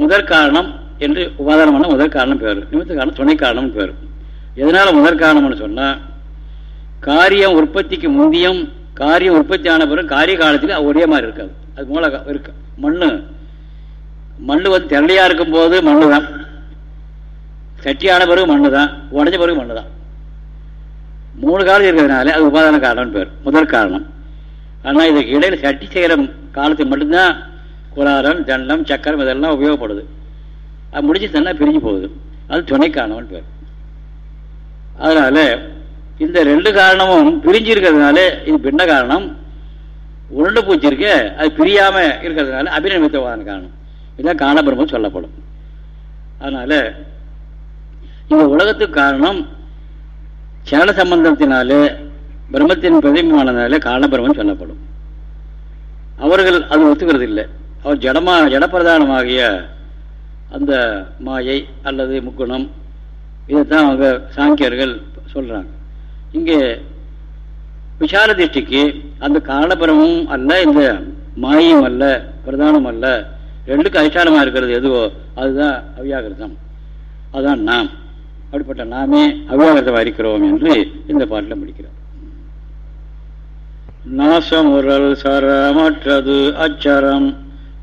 முதற் காரணம் என்று உபாதானம் பண்ண முதற் காரணம் பேர். நிமித்த காரணம் துணை காரணம் பேர். எதனால முதற் காரணம்னு சொன்னா காரியம் உற்பத்திக்கு முந்தியும் காரியம் உற்பத்தி ஆன பிறகு காரிய காலத்துக்கு ஒரே மாதிரி இருக்காது. அது மூல இருக்கு. மண்ணு. மண்ணு வந்து தெரளியா இருக்கும் போது மண்ணு தான் சட்டியான பிறகு மண்ணு தான் உடஞ்ச பிறகு மண்ணு தான் மூணு காலம் இருக்கிறதுனால அது உபாதான காரணம் பேர். முதல் காரணம். ஆனால் இதுக்கு இடையில சட்டி செய்கிற காலத்துக்கு மட்டும்தான் குலாரம் தண்டம் சக்கரம் இதெல்லாம் உபயோகப்படுது. அது முடிச்சு தன்னா பிரிஞ்சு போகுது. அது துணை காரணம்னு பேர். அதனால இந்த ரெண்டு காரணமும் பிரிஞ்சு இருக்கிறதுனால இது பின்ன காரணம். உருண்டு பூச்சி அது பிரியாம இருக்கிறதுனால அபிநமித்தவான காரணம். இதுதான் காரணபிரமம் சொல்லப்படும். அதனால இந்த உலகத்துக்கு காரணம் சேன சம்பந்தத்தினாலே பிரம்மத்தின் பிரதிமானதாலே காரணபிரமம் சொல்லப்படும். அவர்கள் அது ஒத்துக்கிறது இல்லை அவர் ஜடமா ஜடப்பிரதானமாகிய அந்த மாயை அல்லது முக்குணம் இதைத்தான் அவங்க சாங்கியர்கள் சொல்றாங்க. இங்கே விசால திருஷ்டிக்கு அந்த காரணபிரமும் அல்ல இந்த மாயும் அல்ல பிரதானம் அல்ல ரெண்டுக்கும் அதிஷ்டானமாக இருக்கிறது எதுவோ அதுதான் அவியாகிருதம் அதுதான் நாம். அப்படிப்பட்ட நாமே அவ்யாகிருதம் இருக்கிறோம் என்று இந்த பாட்டில் முடிக்கிறார். நாசமுரல் சரமற்றது அச்சரம்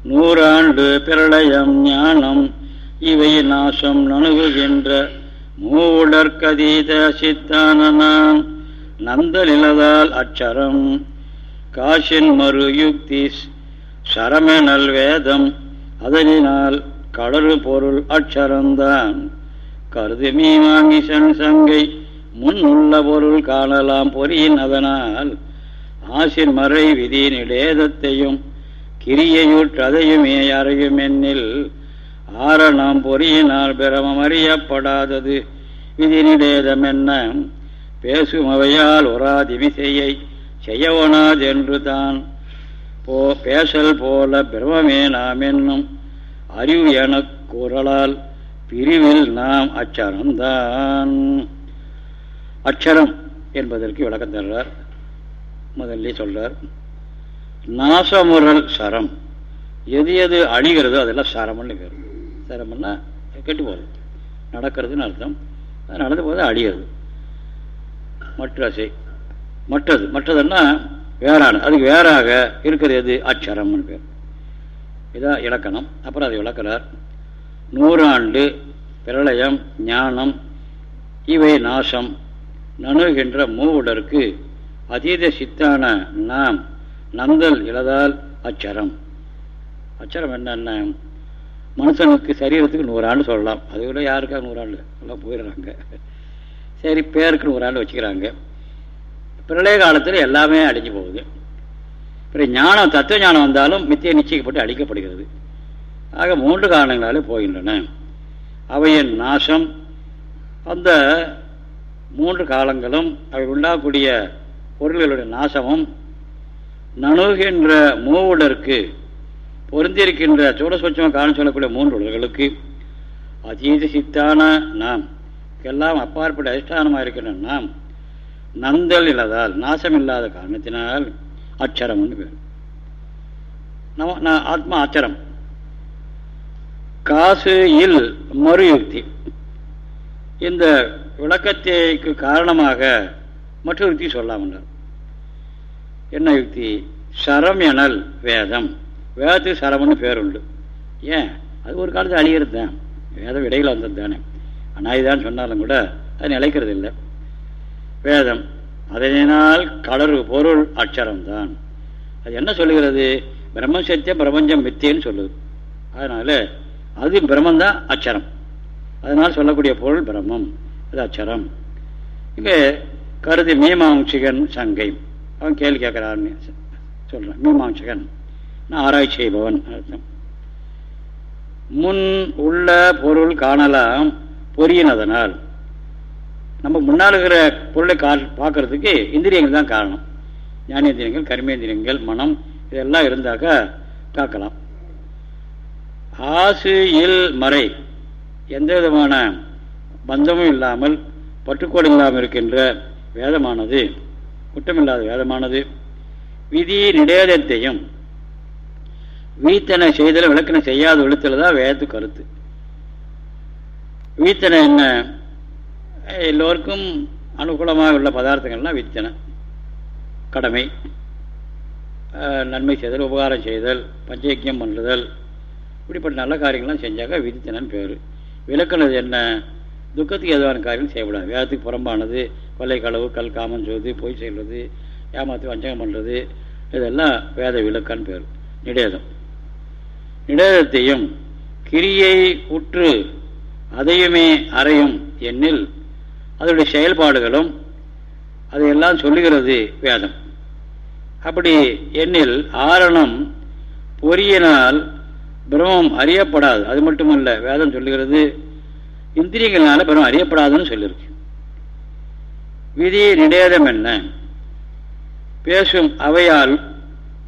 நூறாண்டு பிரளயம் ஞானம் இவை நாசம் நணுகுகின்ற மூடற்கதீத சித்தான நான் நந்தலிலதால் அச்சரம் காசின் மறு யுக்தி சரமெனல் வேதம் அதனினால் கடறு பொருள் அச்சரம்தான். கருது மீமாங்கிசன் சங்கை. முன் உள்ள பொருள் காணலாம் பொறியின் அதனால் ஆசின் மறை விதியினிடேதத்தையும் கிரியையுற்றதையுமே அறையும் என்னில் நாம் பொறியினால் பிரமம் அறியப்படாதது. விதினிடேதமென்ன பேசும் அவையால் ஒராதிமிசையை செய்யவனாதென்று தான் போ பேசல் போல பிரமமே நாம் என்னும் அறிவு எனக் கூறலால் பிரிவில் நாம் அச்சரம்தான். அச்சரம் என்பதற்கு விளக்கம் தர்றார். முதல்ல சொல்றார் நாசமுரல் சரம். எது எது அணிகிறதோ அதெல்லாம் சரம்னு பேர். சரம்னா கெட்டு போகுது. நடக்கிறதுன்னு அர்த்தம். அது நடந்து போது அழிகிறது மற்றசை மற்றது மற்றதுன்னா வேறான அதுக்கு வேறாக இருக்கிறது எது? அச்சரம்னு பேர். இதான் இலக்கணம். அப்புறம் அதை விளக்கிறார். நூறாண்டு பிரளயம் ஞானம் இவை நாசம். நணுகின்ற மூவுடற்கு அதீத சித்தான நாம் நந்தல் இழதால் அச்சரம். அச்சரம் என்னென்ன? மனுஷனுக்கு சரீரத்துக்கு நூறாண்டு சொல்லலாம். அது விட யாருக்கா நூறாண்டு? எல்லாம் போயிடுறாங்க. சரி பேருக்கு நூறாண்டு வச்சுக்கிறாங்க. பிரளய காலத்தில் எல்லாமே அழிஞ்சு போகுது. அப்புறம் ஞானம் தத்துவ ஞானம் வந்தாலும் மித்திய நிச்சயிக்கப்பட்டு அழிக்கப்படுகிறது. ஆக மூன்று காரணங்களாலே போகின்றன. அவையின் நாசம் அந்த மூன்று காலங்களும் அவை உண்டாகக்கூடிய பொருள்களுடைய நாசமும் நணுகின்ற மூவுடற்கு பொருந்திருக்கின்ற சூடஸ்வச்சமாக காரணம் சொல்லக்கூடிய மூன்று உடல்களுக்கு அதீத சித்தான நாம் எல்லாம் அப்பாற்பட்ட அதிஷ்டானமாக இருக்கின்ற நாம் நந்தல் இல்லாதால் நாசம் இல்லாத காரணத்தினால் அச்சரம் பேர். நம்ம ஆத்மா அச்சரம். காசு இல் மறு யுக்தி. இந்த விளக்கத்தைக்கு காரணமாக மற்றொரு யுக்தி சொல்லாமன்றார் என்ன யுக்தி? சரம் எனல் வேதம். வேதத்துக்கு சரம்னு பேருண்டு ஏன்? அது ஒரு காலத்தில் அழிகிறது தான். வேதம் இடையில் வந்தது தானே. அனாய்தான் சொன்னாலும் கூட அது நிலைக்கிறது இல்லை. வேதம் அதனால் கலரு பொருள் அச்சரம் தான். அது என்ன சொல்லுகிறது? பிரம்ம சத்தியம் பிரபஞ்சம் மித்தியன்னு சொல்லுது. அதனால அது பிரம்மந்தான் அச்சரம். அதனால் சொல்லக்கூடிய பொருள் பிரம்மம். அது அச்சரம். இங்கே கருதி மீமாம்சிகன் சங்கை. அவன் கேள்வி கேட்குறான்னு சொல்கிறான் மீமாம்சிகன். நான் ஆராய்ச்சி செய்பவன் அர்த்தம். முன் உள்ள பொருள் காணலாம் பொறியினதனால். நம்ம முன்னால் இருக்கிற பொருளை கா பார்க்கறதுக்கு இந்திரியங்கள் தான் காரணம். ஞானேந்திரியங்கள் கர்மேந்திரியங்கள் மனம் இதெல்லாம் இருந்தாக்கா காக்கலாம் ஆசு இல் மறை. எந்த விதமான பந்தமும் இல்லாமல் பற்றுக்கோடு இல்லாமல் இருக்கின்ற வேதமானது குற்றமில்லாத வேதமானது விதி நிடேதத்தையும் வீத்தனை செய்தல விளக்கணை செய்யாத விழுத்தல தான் வேதத்து கருத்து. வீத்தனை என்ன? எல்லோருக்கும் அனுகூலமாக உள்ள பதார்த்தங்கள்லாம் வீத்தனை. கடமை. நன்மை செய்தல் உபகாரம் செய்தல் பஞ்சயக்கியம் பண்ணுதல் இப்படிப்பட்ட நல்ல காரியங்கள்லாம் செஞ்சாக்க விதித்தனன் பேர். விளக்குனது என்ன? துக்கத்துக்கு எதுவான காரியங்கள் செய்யப்படாது. வேதத்துக்கு புறம்பானது கொள்ளை களவு கல் காமன் செய்வது பொய் செய்வது ஏமாத்து வஞ்சகம் பண்ணுறது இதெல்லாம் வேத விளக்கான்னு பேர். நிடேதம். நிடேதத்தையும் கிரியை உற்று அதையுமே அறையும் எண்ணில் அதனுடைய செயல்பாடுகளும் அதையெல்லாம் சொல்லுகிறது வேதம். அப்படி எண்ணில் ஆரணம் பொறியினால் பிரம்மம் அறியப்படாது. அது மட்டுமல்ல வேதம் சொல்லுகிறது இந்திரியங்களால பிரம்மம் அறியப்படாதுன்னு சொல்லியிருக்கு விதி நிடேதம் என்ன? பேசும் அவையால்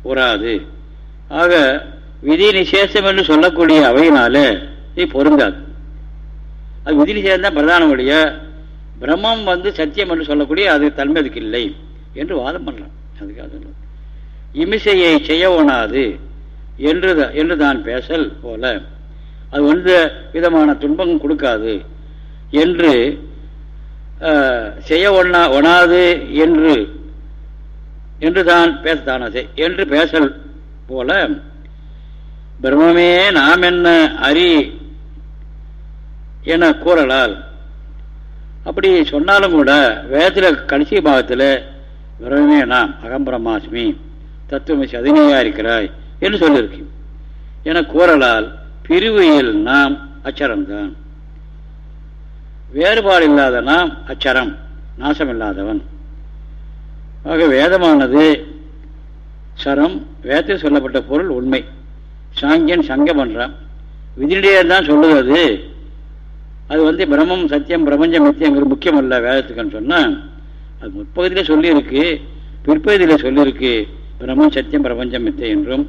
உறாது ஆக விதி நிசேஷம் என்று சொல்லக்கூடிய அவையினால இது பொருந்தாது. அது விதி நிசேஷம் தான் பிரதான வழிய பிரம்மம் வந்து சத்தியம் என்று சொல்லக்கூடிய அது தன்மை அதுக்கு இல்லை என்று வாதம் பண்ணலாம் அதுக்காக இமிசையை செய்ய ஒணாது. என்று என்று தான் பேசல் போல. அது எந்த விதமான துன்பம் கொடுக்காது என்று செய்ய ஒண்ணா ஒணாது என்று என்று தான் பேசத்தானது என்று பேசல் போல. பிரம்மே நாம் என்ன அறி என கூறலால். அப்படி சொன்னாலும் கூட வேதத்தில் கடைசி பாகத்தில் பிரமே நாம் அகம்பிரமாஸ்மி தத்துவம் அதினையா இருக்கிறாய் என்று சொல்லியிருக்கு என கூறலால் பிரிவையில் நாம் அச்சரம்தான் வேறுபாடு இல்லாத நாம் அச்சரம் நாசம் இல்லாதவன். ஆக வேதமானது சரம் வேதத்தில் சொல்லப்பட்ட பொருள் உண்மை. சாங்கியன் சங்கம் பண்ணுறான் விதியிலேயே தான் சொல்லுது அது அது வந்து பிரம்மம் சத்தியம் பிரபஞ்சம் மித்தியங்கிறது முக்கியம் அல்ல வேதத்துக்குன்னு சொன்னால் அது முற்பகுதியில சொல்லியிருக்கு பிற்பகுதியில் சொல்லியிருக்கு. பிரம்மம் சத்தியம் பிரபஞ்சம் மித்தை என்றும்.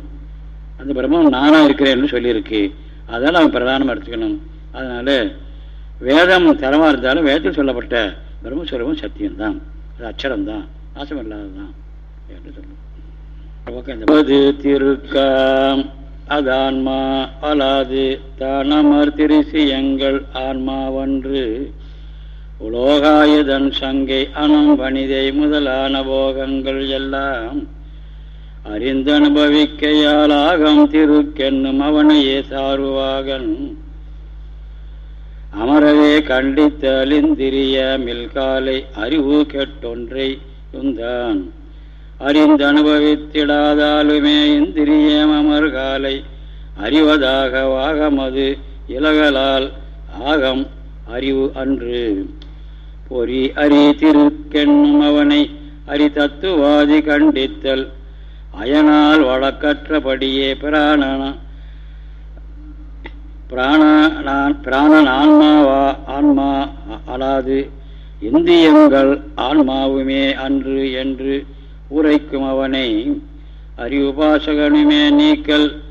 அந்த பிரம்மம் நானாக இருக்கிறேன் சொல்லியிருக்கு. அதனால் அவன் பிரதானமாக எடுத்துக்கணும். அதனால வேதம் தரமாக இருந்தாலும் வேதத்தில் சொல்லப்பட்ட பிரம்மஸ்வரமும் சத்தியம்தான். அது அச்சரம்தான். நாசம் இல்லாததான் என்று சொல்லுவது திருக்காம் அது ஆன்மா அலாது தானமர் திருசியங்கள் ஆன்மாவன்று. உலோகாயுதன் சங்கை அனம் வனிதை முதலான போகங்கள் எல்லாம் அறிந்து ஆகம் திருக்கென்னும் அவனையே சாருவாகன். அமரவே கண்டித்தலிந்திரிய மில்காலை அறிவு கெட்டொன்றை உந்தான் அறிந்து அனுபவித்திடாதாலுமே இந்திரியம் அமர்காலை அறிவதாக வாகமது இலகலால் ஆகம் அறிவு அன்று. பொறி அறி திருக்கென்னும் அவனை அரி தத்துவாதி கண்டித்தல் அயனால் வழக்கற்றபடியே பிராணன பிராணன் ஆன்மாவா ஆன்மா அலாது. இந்தியங்கள் ஆன்மாவுமே அன்று என்று உரைக்கும் அவனை அறிவுபாசகனுமே நீக்கல்.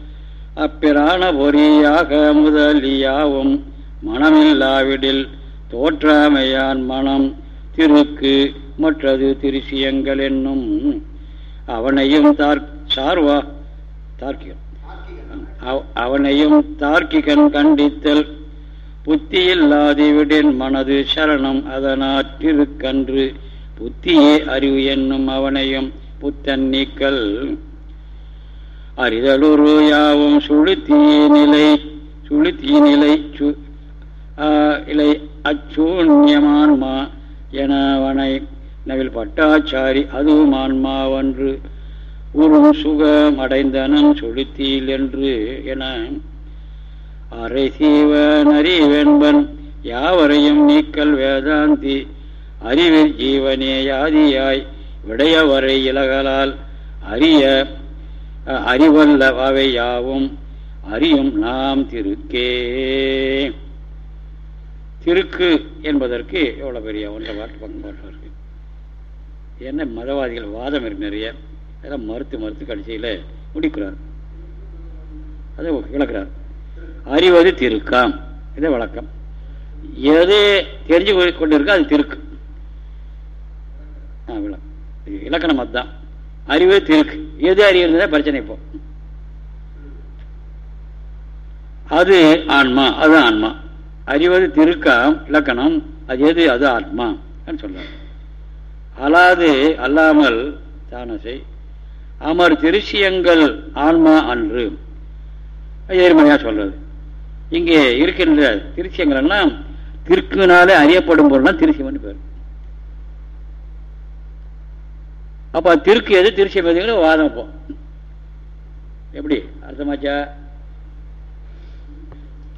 அப்பிராண பொறியாக முதலியாவும் மனமில்லாவிடில் தோற்றாமையான் மனம் திருக்கு மற்றது திருசியங்கள் என்னும் அவனையும் தார் சார்வா தார்க்கிகன். அவனையும் தார்க்கிகன் கண்டித்தல். புத்தியில்லாதிவிடின் மனது சரணம் அதனாற்றிருக்கன்று. புத்தியே அறிவு என்னும் அவனையும் புத்தன் நீக்கல். அறிதலுரு யாவும் சுளுத்திய நிலை சுளுத்திய நிலை இலை அச்சூன்யமான்மா எனவனை நவில் பட்டாச்சாரி அதுவும் ஆன்மாவன்று. சுகம் சுகமடைந்தனன் சொலுத்தியில் என்று என அரை சீவன் அறிவென்பன் யாவரையும் நீக்கல் வேதாந்தி. அறிவில் ஜீவனே யாதியாய் விடையவரை இலகலால் அறிய அறிவல்லவை யாவும் அறியும் நாம் திருக்கே. திருக்கு என்பதற்கு எவ்வளோ பெரிய ஒன்றை பாட்டு பங்கு பாட்டு என்ன மதவாதிகள் வாதம் இருக்கு நிறைய. அதெல்லாம் மறுத்து மறுத்து கடைசியில் முடிக்கிறார். அதை விளக்குறார். அறிவது திருக்காம். இதை வழக்கம் எது தெரிஞ்சு கொண்டு இருக்கோ அது திருக்கு. இலக்கணம் அதுதான். அறிவது திருக்கு. எது அறிவுறதா பிரச்சனை இப்போ. அது ஆன்மா அது ஆன்மா. அறிவது திருக்காம் இலக்கணம். அது எது? அது ஆத்மா. சொல்றாங்க அலாது அல்லாமல் தானசை அமர் திருசியங்கள் ஆன்மா அன்று. எதிர்மறையாக சொல்றது. இங்கே இருக்கின்ற திருச்சியங்கள் எல்லாம் திருக்குனாலே அறியப்படும் பொருள்னா திருச்சியம்னு பேர். அப்ப திருக்கு எது? திருச்சியம் எதுங்கிற வாதம் இப்போ எப்படி? அர்த்தமாச்சா?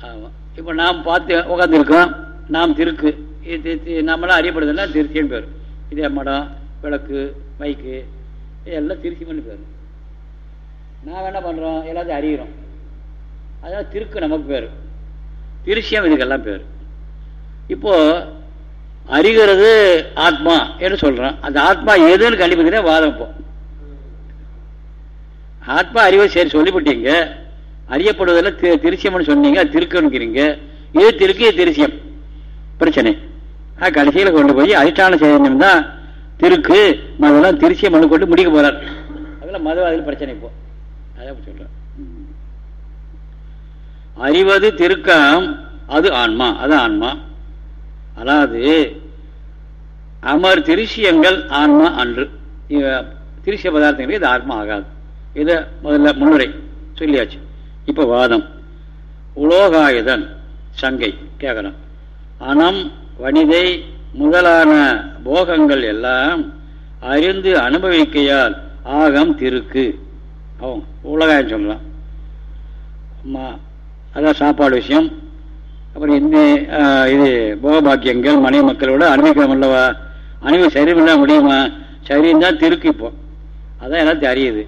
ஆமா. இப்ப நாம் பார்த்து உட்காந்துருக்கோம் நாம் திருக்கு. நம்மளாம் அறியப்படுதுன்னா திருச்சியன்னு பேர். இதே மடம் விளக்கு மைக்கு இதெல்லாம் திருச்சிமன்னு பேர். நாம் என்ன பண்ணுறோம் எல்லாத்தையும் அறிகிறோம் அதான் திருக்கு நமக்கு பேர். திருச்சியம் இதுக்கெல்லாம் பேர். இப்போ அறிகிறது ஆத்மா என்று சொல்கிறோம் அந்த ஆத்மா எதுன்னு கண்டுபிடிக்கிறேன் வாதம் இப்போ. ஆத்மா அறிவை சரி சொல்லிவிட்டீங்க. அறியப்படுவதில் திருச்சியம்னு சொன்னீங்க திருக்குங்கிறீங்க இது திருக்கு இது திருச்சியம். பிரச்சனை. கடைசியில் கொண்டு போய் அதிஷ்டான சைதன்யம் தான் திருக்கு. மதெல்லாம் திருச்சிய மனு கொண்டு முடிக்க போறார். அதெல்லாம் மதவாதிகள் பிரச்சனை இப்போ அதான் சொல்றேன். அறிவது திருக்கம் அது ஆன்மா அது ஆன்மா. அதாவது அமர் திருஷியங்கள் ஆன்மா அன்று. திருசிய பதார்த்தங்களுக்கு இது ஆன்மா ஆகாது. இதை முதல்ல முன்னுரை சொல்லியாச்சு. இப்ப வாதம். உலோகாயுதன் சங்கை கேட்கலாம் அனம் வனிதை முதலான போகங்கள் எல்லாம் அறிந்து அனுபவிக்கையால் ஆகம் திருக்கு. அவங்க உலகாயம் சொல்லலாம் அதான் சாப்பாடு விஷயம். அப்புறம் இந்த இது போகபாக்கியங்கள் மனைவி மக்களோட அனுபவிக்கலாம் அல்லவா? அனுபவி சரியில்லாம் முடியுமா? சரியும் தான் திருக்கு இப்போ. அதான் எல்லாத்தையும் அறியுது.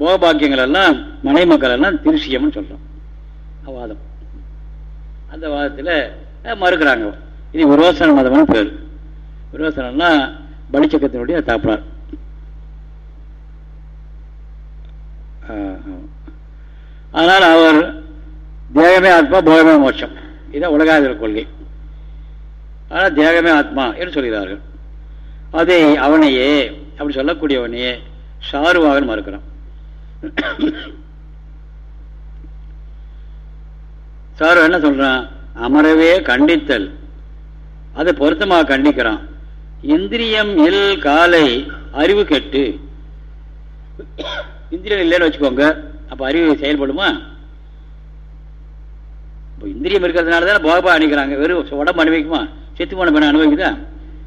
போகபாக்கியங்கள் எல்லாம் மனைவி மக்கள் எல்லாம் திருசியம்னு சொல்றோம் வாதம் அந்த வாதத்தில் மறுக்கிறாங்க. இது உருவாசன மதம்னு பேர். உருவாசனம்னா பலிச்சக்கத்தினுடைய தாப்பினார். அதனால் அவர் தேகமே ஆத்மா போகமே மோட்சம். இதான் உலகாதிர கொள்கை. ஆனால் தேகமே ஆத்மா என்று சொல்கிறார்கள். அதை அவனையே அப்படி சொல்லக்கூடியவனையே சாருவாக மறுக்கிறான் சாரு என்ன சொல்றான்? அமரவே கண்டித்தல். அதை பொருத்தமாக கண்டிக்கிறான். இந்திரியம் எல் காலை அறிவு கெட்டு. இந்திரியம் இல்லைன்னு வச்சுக்கோங்க. அப்ப அறிவு செயல்படுமா? இப்போ இந்திரியம் இருக்கிறதுனால தான் போகப்பா அணிக்கிறாங்க. வெறும் உடம்பு அனுபவிக்குமா செத்து போன பண்ண அனுபவிக்குதா?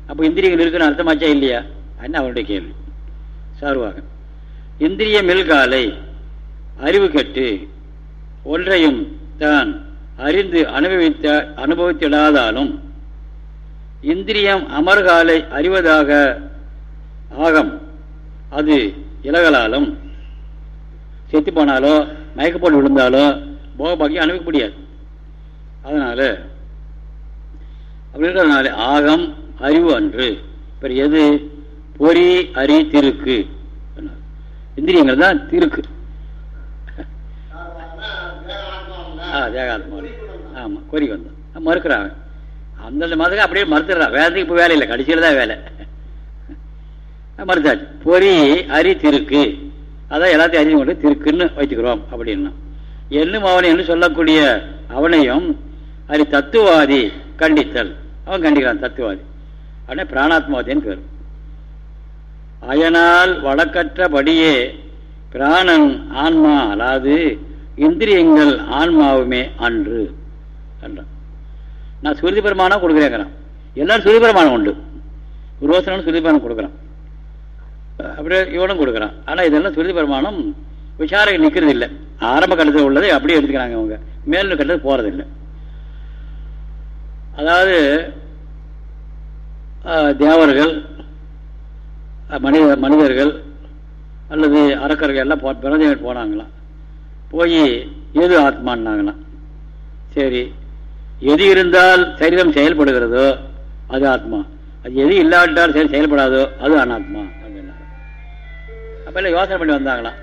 அப்போ இந்திரியங்கள் இருக்குன்னு அர்த்தமாச்சா இல்லையா? என்ன அவருடைய கேள்வி. சார்வாக. இந்திரிய மில்காலை அறிவு கெட்டு. ஒன்றையும் தான் அறிந்து அனுபவித்த அனுபவித்திடாதாலும் இந்திரியம் அமர்காலை அறிவதாக ஆகம். அது இலகலாலும் செத்து போனாலோ மயக்கப்பட்டு விழுந்தாலோ போகபாக்கியம் அனுபவிக்க முடியாது. அதனால அப்படி இருக்கிறதுனால ஆகம் அறிவு அன்று. இப்போ எது? பொறி அறி திருக்கு. இந்திரியங்கள் தான் திருக்கு. ஆ தேகாத்மா ஆமாம் கொறி வந்தான் மறுக்கிறாங்க. அந்தந்த மதத்துக்கு அப்படியே மறுத்துடுறான் வேதத்துக்கு இப்போ வேலை இல்லை. கடைசியில் தான் வேலை. மறுத்தாச்சு. பொறி அரி திருக்கு. அதான் எல்லாத்தையும் அறிஞ்சு கொண்டு திருக்குன்னு வச்சுக்கிறோம் அப்படின்னா. என்னும் அவனை என்று சொல்லக்கூடிய அவனையும் அரி தத்துவாதி கண்டித்தல். அவன் கண்டிக்கிறான் தத்துவாதி. அவனே பிராணாத்மாவதின்னு பேர். அயனால் வழக்கற்றபடியே பிராணன் ஆன்மா அல்லாது இந்திரியங்கள் ஆன்மாவுமே அன்று. என்றான் நான் சுருதி பெருமானம் கொடுக்குறேங்கிறான். எல்லாரும் சுருதி பெருமானம் உண்டு. உருவசனும் சுருதி பெருமானம் கொடுக்குறான். அப்படியே இவனும் கொடுக்குறான். ஆனால் இதெல்லாம் சுருதி பெருமானம் விசாரம் நிற்கிறது இல்லை ஆரம்ப கட்டத்தில் உள்ளதை அப்படியே எடுத்துக்கிறாங்க அவங்க மேல் கட்டத்தில் போகிறதில்லை அதாவது தேவர்கள் மனித மனிதர்கள் அல்லது அரக்கர்கள் எல்லாம் போ பிறந்தவர்கள் போனாங்களாம். போய் எது ஆத்மான்னாங்களாம். சரி எது இருந்தால் சரீரம் செயல்படுகிறதோ அது ஆத்மா. அது எது இல்லாவிட்டால் சரி செயல்படாதோ அது அனாத்மா அப்படின்னா அப்ப யோசனை பண்ணி வந்தாங்களாம்.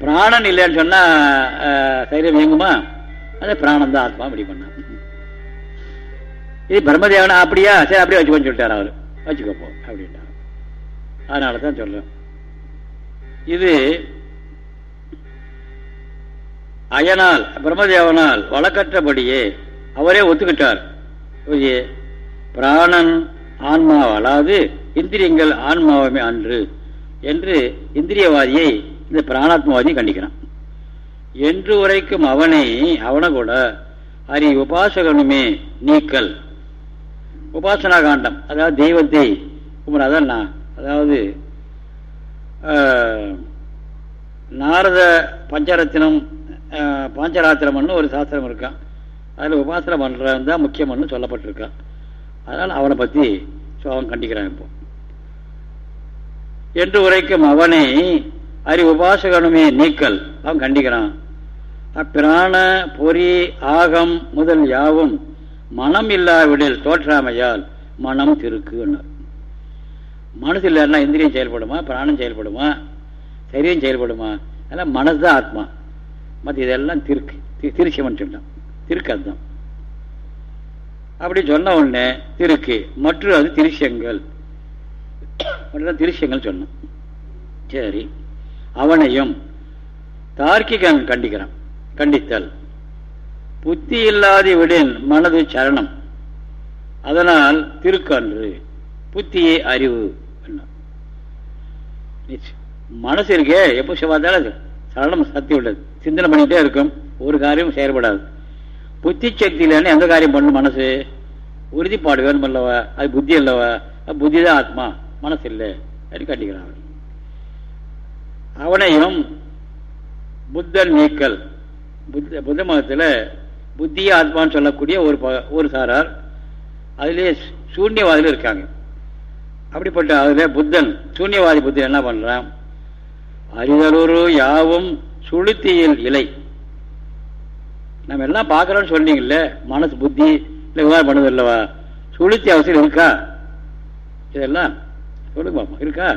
பிராணன் இல்லைன்னு சொன்னா சரீரம் இயங்குமா? அது பிராணம் தான் ஆத்மா அப்படி பண்ண இது பிரம்மதேவனா அப்படியா? சரி அப்படியே வச்சுக்கோன்னு சொல்லிட்டார் அவர். வச்சுக்கப்போ அப்படின்ட்டார். அதனால தான் சொல்றேன். இது அயனால் பிரம்மதேவனால் வழக்கற்றபடியே அவரே ஒத்துக்கிட்டார். பிராணன் ஆன்மாவலாது இந்திரியங்கள் ஆன்மாவுமே அன்று என்று இந்திரியவாதியை இந்த பிராணாத்மவாதியை கண்டிக்கிறான். என்று உரைக்கும் அவனை அவனை கூட அரி உபாசகனுமே நீக்கல். உபாசனா காண்டம் அதாவது தெய்வத்தை அதான் அதாவது நாரத பஞ்சரத்தினம் பாஞ்சராத்திரம்னு ஒரு சாஸ்திரம் இருக்கான் அதில் உபாசனை பண்ணுறான் தான் முக்கியம்னு சொல்லப்பட்டிருக்கான். அதனால் அவனை பற்றி அவன் கண்டிக்கிறான் இப்போ. என்று உரைக்கும் அவனை அறி உபாசகனுமே நீக்கல். அவன் கண்டிக்கிறான். அப்பிராண பொறி ஆகம் முதல் யாவும் மனம் இல்லாவிடில் தோற்றாமையால் மனம் திருக்குன்னார் மனசு இல்லைன்னா இந்திரியம் செயல்படுமா? பிராணம் செயல்படுமா? சரீரம் செயல்படுமா? அதெல்லாம் மனசு தான் ஆத்மா. மற்ற இதெல்லாம் திருக்கு. திருச்சியமன் சொன்னான் திருக்கந்தம் அப்படி சொன்ன உடனே திருக்கு மற்ற அது திருஷ்யங்கள் திருஷ்யங்கள் சொன்னான். சரி அவனையும் தார்க்கிகன் கண்டிக்கிறான். கண்டித்தல். புத்தி இல்லாத விடின் மனது சரணம். அதனால் திருக்கன்று புத்தியே அறிவு மனசு இருக்கே எப்போ சிவாத்தாலும் சரணம் சக்தி உள்ளது. சிந்தனை பண்ணிகிட்டே இருக்கும் ஒரு காரியம் செயல்படாது. புத்தி சக்தி இல்லைன்னு எந்த காரியம் பண்ணும் மனசு? உறுதிப்பாடு வேணும் அல்லவா? அது புத்தி அல்லவா? அது புத்தி தான் ஆத்மா. மனசு இல்லை. அப்படின்னு கண்டிக்கிறான் அவனையும் புத்தன் நீக்கல். புத்த புத்த மதத்தில் புத்திய ஆத்மான்னு சொல்லக்கூடிய ஒரு ஒரு சாரார். அதிலே சூன்யவாதிகள் இருக்காங்க. அப்படிப்பட்ட அதில் புத்தன் சூன்யவாதி புத்தன் என்ன பண்றான்? அறிதலூர் யாவும் சுளுத்தியில் இலை. நம்ம எல்லாம் பார்க்கறோம்னு சொன்னீங்கல்ல மனசு புத்தி இல்லை விவகாரம் பண்ணது இல்லவா சுளுத்தி அவசியம் இருக்கா? இதெல்லாம் சொல்லுங்க பாப்பா இருக்கா?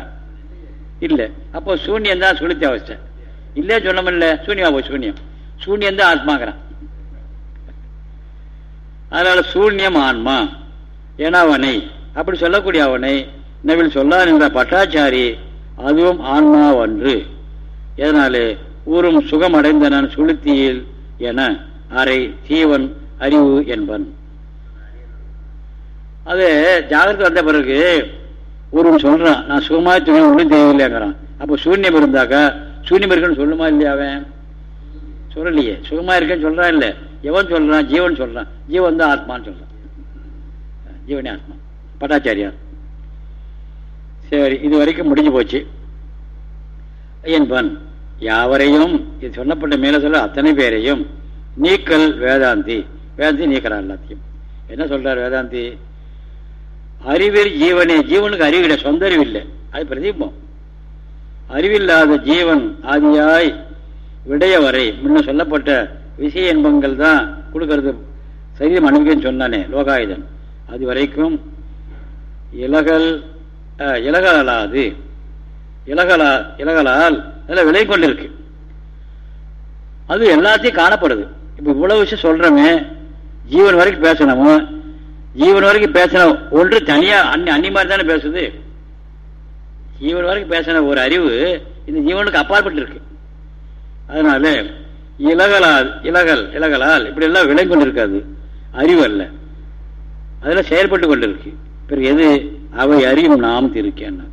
இல்லை. அப்போ சூன்யம் தான் சுளுத்தி அவசியம் இல்லையே சொன்னமில்ல சூன்யமா போய் சூன்யம். சூன்யம் தான் ஆத்மாங்கிறான் அதனால சூன்யம் ஆன்மா. ஏன்னா அவனை அப்படி சொல்லக்கூடிய அவனை நவில் சொல்லான் என்ற பட்டாச்சாரி அதுவும் ஆன்மா ஒன்று. எதனாலே? ஊரும் சுகம் அடைந்தனன் சுளுத்தியில் என அறை தீவன் அறிவு என்பன். அது ஜாதகத்துக்கு வந்த பிறகு ஒருவன் சொல்றான் நான் சுகமா துணை ஒன்றும் தேவையில்லைங்கிறான். அப்போ சூன்யம் இருந்தாக்கா சூன்யம் இருக்குன்னு சொல்லுமா இல்லையா அவன்? சொல்லலையே. சுகமா இருக்கேன்னு சொல்றான் இல்ல. எவன் சொல்றான்? ஜீவன் சொல்றான். ஜீவன் தான் ஆத்மான்னு சொல்றான். ஜீவனே ஆத்மா. பட்டாச்சாரியார். சரி இது வரைக்கும் முடிஞ்சு போச்சு. என்பன். யாவரையும் இது சொன்னப்பட்ட மேல சொல்ல அத்தனை பேரையும் நீக்கல் வேதாந்தி. வேதாந்தி நீக்கிறார் எல்லாத்தையும். என்ன சொல்றார் வேதாந்தி? அறிவில் ஜீவனே ஜீவனுக்கு அறிவு இல்லை சொந்த அறிவு இல்லை அது பிரதீபம். அறிவில்லாத ஜீவன் ஆதியாய் விடைய வரை முன்ன சொல்லப்பட்ட விஷய இன்பங்கள் தான் கொடுக்கறது. சரீரம் அனுபவிக்கன்னு சொன்னானே லோகாயுதன். அது வரைக்கும் இலகல் இலகலாது. இலகலா இலகலால் அதில் விலை கொண்டிருக்கு. அது எல்லாத்தையும் காணப்படுது. இப்போ இவ்வளவு விஷயம் சொல்றோமே ஜீவன் வரைக்கும் பேசணுமோ? ஜீவன் வரைக்கும் பேசணும் ஒன்று தனியா அன்னி அன்னி மாதிரி தானே பேசுது. ஜீவன் வரைக்கும் பேசின ஒரு அறிவு இந்த ஜீவனுக்கு அப்பாற்பட்டு இருக்கு. அதனால இலகலால் இலகல் இலகலால் இப்படி எல்லாம் விளங்கி கொண்டிருக்காது. அறிவு அல்ல. அதெல்லாம் செயல்பட்டு கொண்டு இருக்கு பிறகு எது? அவை அறியும் நாம் திருக்கேன்.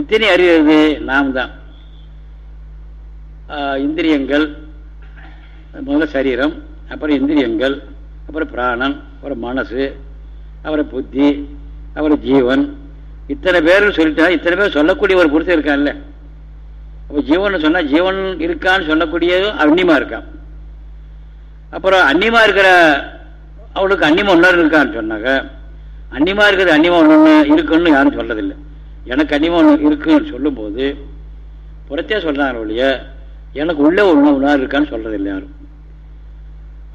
இத்தனை அறிவது நாம் தான். இந்திரியங்கள் முதல்ல சரீரம் அப்புறம் இந்திரியங்கள் அப்புறம் பிராணன் அப்புறம் மனசு அப்புறம் புத்தி அப்புறம் ஜீவன். இத்தனை பேர்னு சொல்லிட்டா இத்தனை பேர் சொல்லக்கூடிய ஒரு புருஷன் இருக்கான்ல. அப்போ ஜீவன் சொன்னால் ஜீவன் இருக்கான்னு சொல்லக்கூடியதும் அன்னிமா இருக்கான். அப்புறம் அன்னிமா இருக்கிற அவளுக்கு அன்னிமா ஒன்று இருக்கான்னு சொன்னாங்க. அன்னிமா இருக்கிறது அன்னிமா ஒன்று இருக்குன்னு யாரும் சொல்றதில்லை எனக்கு அன்னிமா ஒன்று இருக்குன்னு சொல்லும்போது புறத்தே சொல்றாங்க ஒழிய எனக்கு உள்ளே ஒன்று ஒன்றா இருக்கான்னு சொல்கிறதில்லை யாரும்.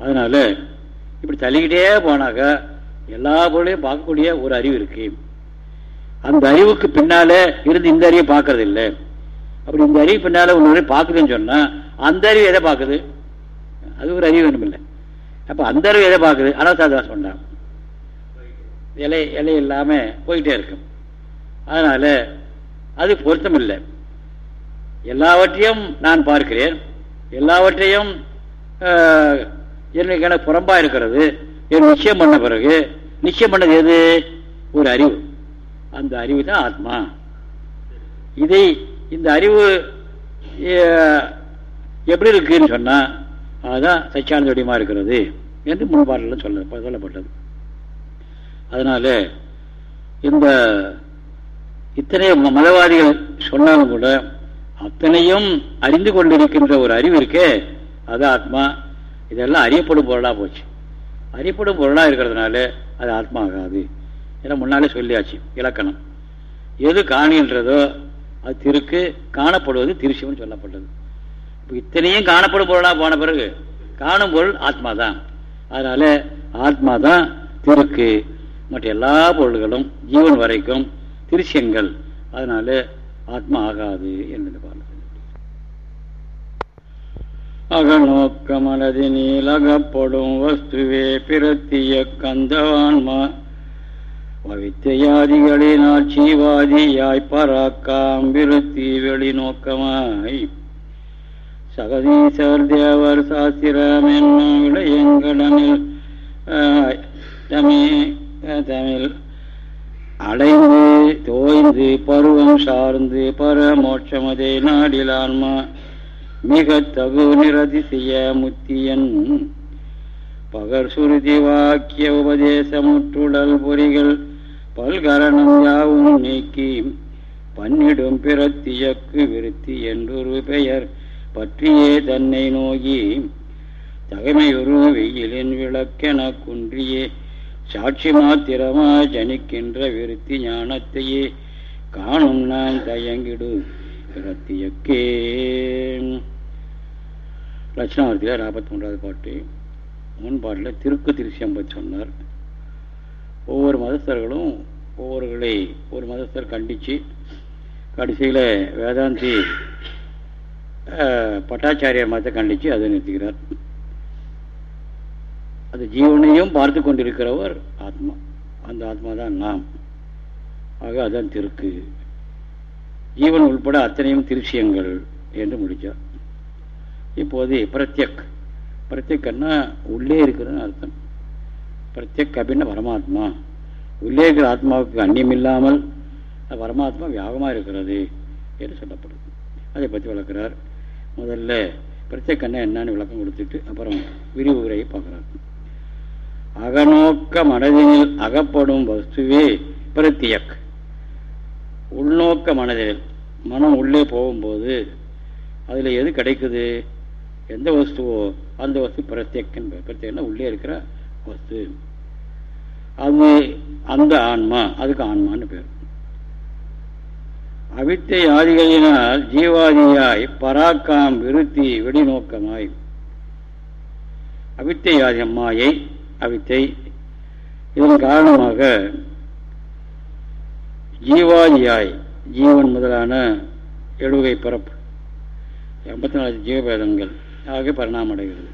அதனால இப்படி தள்ளிக்கிட்டே போனாக்க எல்லா பொருளையும் பார்க்கக்கூடிய ஒரு அறிவு இருக்கு. அந்த அறிவுக்கு பின்னால் இருந்து இந்த அறிவை பார்க்கறது இல்லை அப்படி இந்த அறிவு பின்னால் ஒன்று பார்க்குதுன்னு சொன்னால் அந்த அறிவு எதை பார்க்குது? அது ஒரு அறிவு வேணும் இல்லை. அப்போ அந்த அறிவு எதை பார்க்குது? அனசாதாஸ் சொன்னான் இலை இலை இல்லாமல் போயிட்டே இருக்கும். அதனால் அது பொருத்தம் இல்லை. எல்லாவற்றையும் நான் பார்க்கிறேன். எல்லாவற்றையும் எனக்கு எனக்கு புறம்பா இருக்கிறது. என் நிச்சயம் பண்ண பிறகு நிச்சயம் பண்ணது எது? ஒரு அறிவு. அந்த அறிவு தான் ஆத்மா. இதை இந்த அறிவு எப்படி இருக்குன்னு சொன்னா அதுதான் சச்சியானந்த வடிவமா இருக்கிறது என்று முன்பாடலாம் சொல்ல சொல்லப்பட்டது. அதனால இந்த இத்தனை மதவாதிகள் சொன்னாலும் கூட அத்தனையும் அறிந்து கொண்டிருக்கின்ற ஒரு அறிவு இருக்கே அது ஆத்மா. இதெல்லாம் அறியப்படும் பொருளாக போச்சு. அறியப்படும் பொருளாக இருக்கிறதுனால அது ஆத்மா ஆகாது ஏன்னா முன்னாலே சொல்லியாச்சு இலக்கணம். எது காணுகின்றதோ அது திருக்கு காணப்படுவது திருஷ்யம்னு சொல்லப்பட்டது. இப்போ இத்தனையும் காணப்படும் பொருளாக போன பிறகு காணும் பொருள் ஆத்மா தான் அதனால ஆத்மா தான் திருக்கு. மற்ற எல்லா பொருள்களும் ஜீவன் வரைக்கும் திருஷ்யங்கள். அதனால ஆத்மா ஆகாது என்று பாருங்கள் அகநோக்க நீலகப்படும் வஸ்துவே பிரத்திய கந்தவான்மா. பவித்தியாதிகளினால் சீவாதியாய் பராக்காம் விருத்தி வெளிநோக்கமாய். சகதீசர் தேவர் சாஸ்திரம் என்னும் விடயங்கடனில் தமிழ் அடைந்து தோய்ந்து பருவம் சார்ந்து பரமோட்சமதை நாடிலான்மா. மிகத்தகு நிரதிசய முத்தியன் பகர் சுருதி வாக்கிய உபதேசமுற்றுடல் பொறிகள் பல்கரணம் யாவும் நீக்கி பன்னிடும் பிறத்தியக்கு விருத்தி என்றொரு பெயர் பற்றியே தன்னை நோகி தகமையொரு வெயிலின் விளக்கென குன்றியே சாட்சி மாத்திரமா ஜனிக்கின்ற விருத்தி ஞானத்தையே காணும் நான் தயங்கிடு பிறத்தியக்கே லட்சணாவர்த்தியில் நாற்பத்தி மூன்றாவது பாட்டு. முன் பாட்டில் திருக்கு திருச்சியம் பற்றி சொன்னார். ஒவ்வொரு மதஸ்தர்களும் ஒவ்வொருகளை ஒரு மதஸ்தர் கண்டித்து கடைசியில் வேதாந்தி பட்டாச்சாரிய மதத்தை கண்டித்து அதை நிறுத்துகிறார் அது ஜீவனையும் பார்த்து கொண்டிருக்கிறவர் ஆத்மா. அந்த ஆத்மா தான் நாம். ஆக அதான் திருக்கு. ஜீவன் உள்பட அத்தனையும் திருச்சியங்கள் என்று முடித்தார் இப்போது பிரத்யக். பிரத்யக்கன்னா உள்ளே இருக்கிறதுன்னு அர்த்தம். பிரத்யக் அப்படின்னா பரமாத்மா. உள்ளே இருக்கிற ஆத்மாவுக்கு அந்நியம் இல்லாமல் பரமாத்மா வியாகமாக இருக்கிறது என்று சொல்லப்படுது. அதை பற்றி விளக்குறார் முதல்ல பிரத்யக்கண்ணா என்னன்னு விளக்கம் கொடுத்துட்டு அப்புறம் விரிவு உரையை பார்க்குறார். அகநோக்க மனதினில் அகப்படும் வஸ்துவே பிரத்தியக் உள்நோக்க மனதில் மனம் உள்ளே போகும்போது அதில் எது கிடைக்குது? எந்த வஸ்துவோ அந்த வஸ்து பிரத்யக்கன் பிரத்யேகன்னா உள்ளே இருக்கிற வஸ்து. அது அந்த ஆன்மா அதுக்கு ஆன்மான்னு பேர். அவித்தை ஆதிகளினால் ஜீவாதியாய் பராக்காம் விருத்தி வெடிநோக்கமாய். அவித்தை ஆதி அம்மாயை அவித்தை. இதன் காரணமாக ஜீவாதியாய் ஜீவன் முதலான எழுகை பிறப்பு எண்பத்தி நாலு ஜீவபேதங்கள். ஆக பரிணாமம் அடைகிறது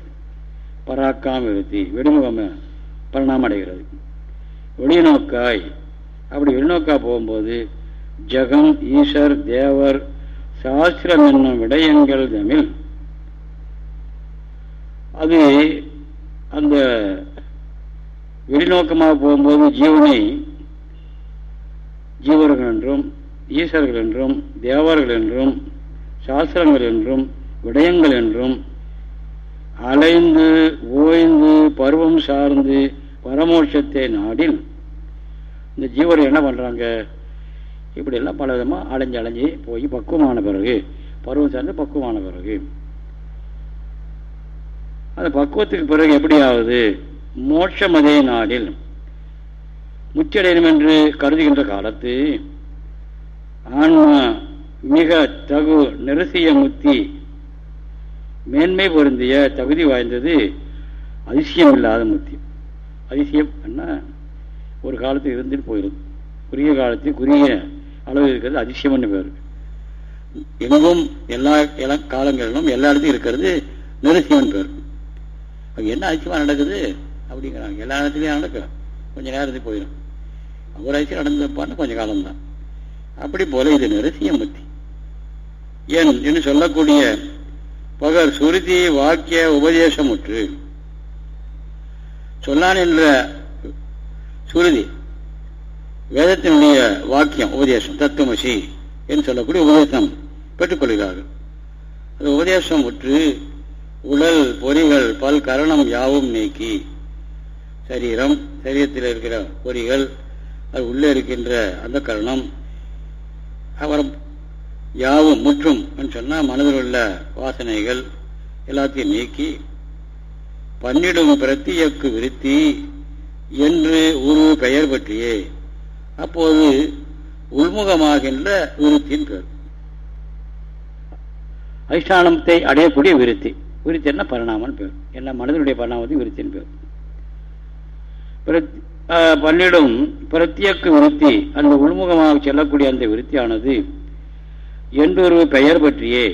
பராக்காம் விருத்தி வெடிமுகம் பரிணாமம் அடைகிறது வெளிநோக்காய். அப்படி வெளிநோக்கா போகும்போது ஜெகம் ஈஸ்வர் தேவர் சாஸ்திரம் என்னும் விடயங்கள் தமிழ் அது அந்த வெளிநோக்கமாக போகும்போது ஜீவனை ஜீவர்கள் என்றும் ஈஸ்வர்கள் என்றும் தேவர்கள் என்றும் சாஸ்திரங்கள் என்றும் விடயங்கள் என்றும் அலைந்து ஓய்ந்து பருவம் சார்ந்து பரமோட்சத்தை நாடில் இந்த ஜீவர் என்ன பண்ணுறாங்க இப்படியெல்லாம் பல விதமாக அலைஞ்சு அலைஞ்சு போய் பக்குவமான பிறகு பருவம் சார்ந்து பக்குவமான பிறகு. அந்த பக்குவத்துக்கு பிறகு எப்படியாவது மோட்சமதே நாடில் முச்சடையணும் என்று கருதுகின்ற காலத்து ஆன்மா மிக தகு நெருசிய முத்தி மேன்மை பொருந்திய தகுதி வாய்ந்தது அதிசயம் இல்லாத முத்தியம் அதிசயம் என்ன ஒரு காலத்தில் இருந்துட்டு போயிடும் குறுகிய காலத்தில் குறுகிய அளவு இருக்கிறது அதிசயம்னு பேர். எங்கும் எல்லா எல்லா காலங்களிலும் எல்லா இடத்துலையும் இருக்கிறது நிரசியம்னு பேர். அது என்ன அதிசயமா நடக்குது அப்படிங்கிறாங்க. எல்லா இடத்துலையும் நடக்கும் கொஞ்ச நேரத்துக்கு போயிடும் ஒரு அதிசயம் நடந்தப்பான்னு கொஞ்சம் காலம்தான். அப்படி போல இது நிரசிய முத்தி. ஏன் என்று சொல்லக்கூடிய பகர் சுருதி வாக்கிய உபதேசமுற்று. சொன்னான் என்ற சுருதி வேதத்தினுடைய வாக்கியம் உபதேசம் தத்துவமசி என்று சொல்லக்கூடிய உபதேசம் பெற்றுக்கொள்கிறார்கள். அது உபதேசம் உற்று உடல் பொறிகள் பல் கரணம் யாவும் நீக்கி சரீரம் சரீரத்தில் இருக்கிற பொறிகள் அது உள்ளே இருக்கின்ற அந்த கரணம் அப்புறம் யாவும் முற்றும் சொன்னால் மனதில் உள்ள வாசனைகள் எல்லாத்தையும் நீக்கி பன்னிடும் பிரத்தியக்கு விருத்தி என்று ஒரு பெயர் பற்றியே அப்போது உள்முகமாகின்ற விருத்தின் பெயர். அதிஷ்டானத்தை அடையக்கூடிய விருத்தி. விருத்தி என்ன? பரிணாமன் பேர் என்ன? மனதனுடைய பரிணாமத்தின் விருத்தின் பேர் பன்னிடும் பிரத்தியக்கு விருத்தி அந்த உள்முகமாக செல்லக்கூடிய அந்த விருத்தியானது என்றொரு பெயர் பற்றியே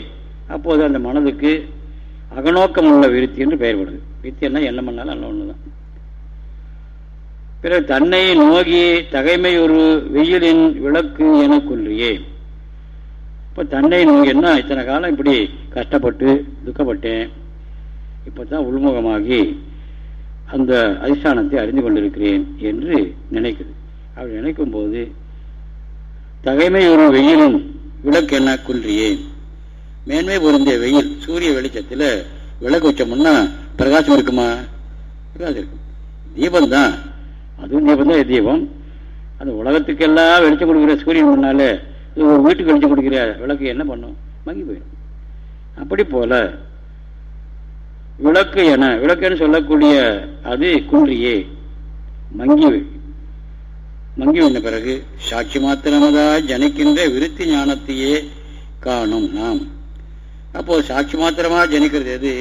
அப்போது அந்த மனதுக்கு அகநோக்கம் உள்ள விருத்தி என்று பெயர்படுது விருத்தி என்ன? என்ன பண்ணாலும் அல்ல ஒண்ணுதான். பிறகு தன்னை நோகி தகைமை ஒரு வெயிலின் விளக்கு என கொள்றியே இப்போ தன்னை நோக்கி என்ன? இத்தனை காலம் இப்படி கஷ்டப்பட்டு துக்கப்பட்டேன். இப்பதான் உள்முகமாகி அந்த அதிஷ்டானத்தை அறிந்து கொண்டிருக்கிறேன் என்று நினைக்குது. அப்படி நினைக்கும் போது தகைமை ஒரு வெயிலும் விளக்கு என்ன குன்றியேன் மேன்மை பொருந்திய வெயில் சூரிய வெளிச்சத்தில் விளக்கு வச்சோம்னா பிரகாசம் இருக்குமா? பிரகாசம் இருக்கும். தீபம் தான் அதுவும் தீபம் தான் தீபம்? அது உலகத்துக்கெல்லாம் வெளிச்சம் கொடுக்குற சூரியன் முன்னால ஒரு வீட்டுக்கு வெளிச்சம் கொடுக்குற விளக்கு என்ன பண்ணும்? மங்கி போயிடும். அப்படி போல விளக்கு என விளக்குன்னு சொல்லக்கூடிய அது குன்றியே மங்கி மங்கி வந்த பிறகு சாட்சி மாத்திரமதா ஜனிக்கின்ற விருத்தி ஞானத்தையே காணும் நாம். அப்போ சாட்சி மாத்திரமா ஜனிக்கிறது எது?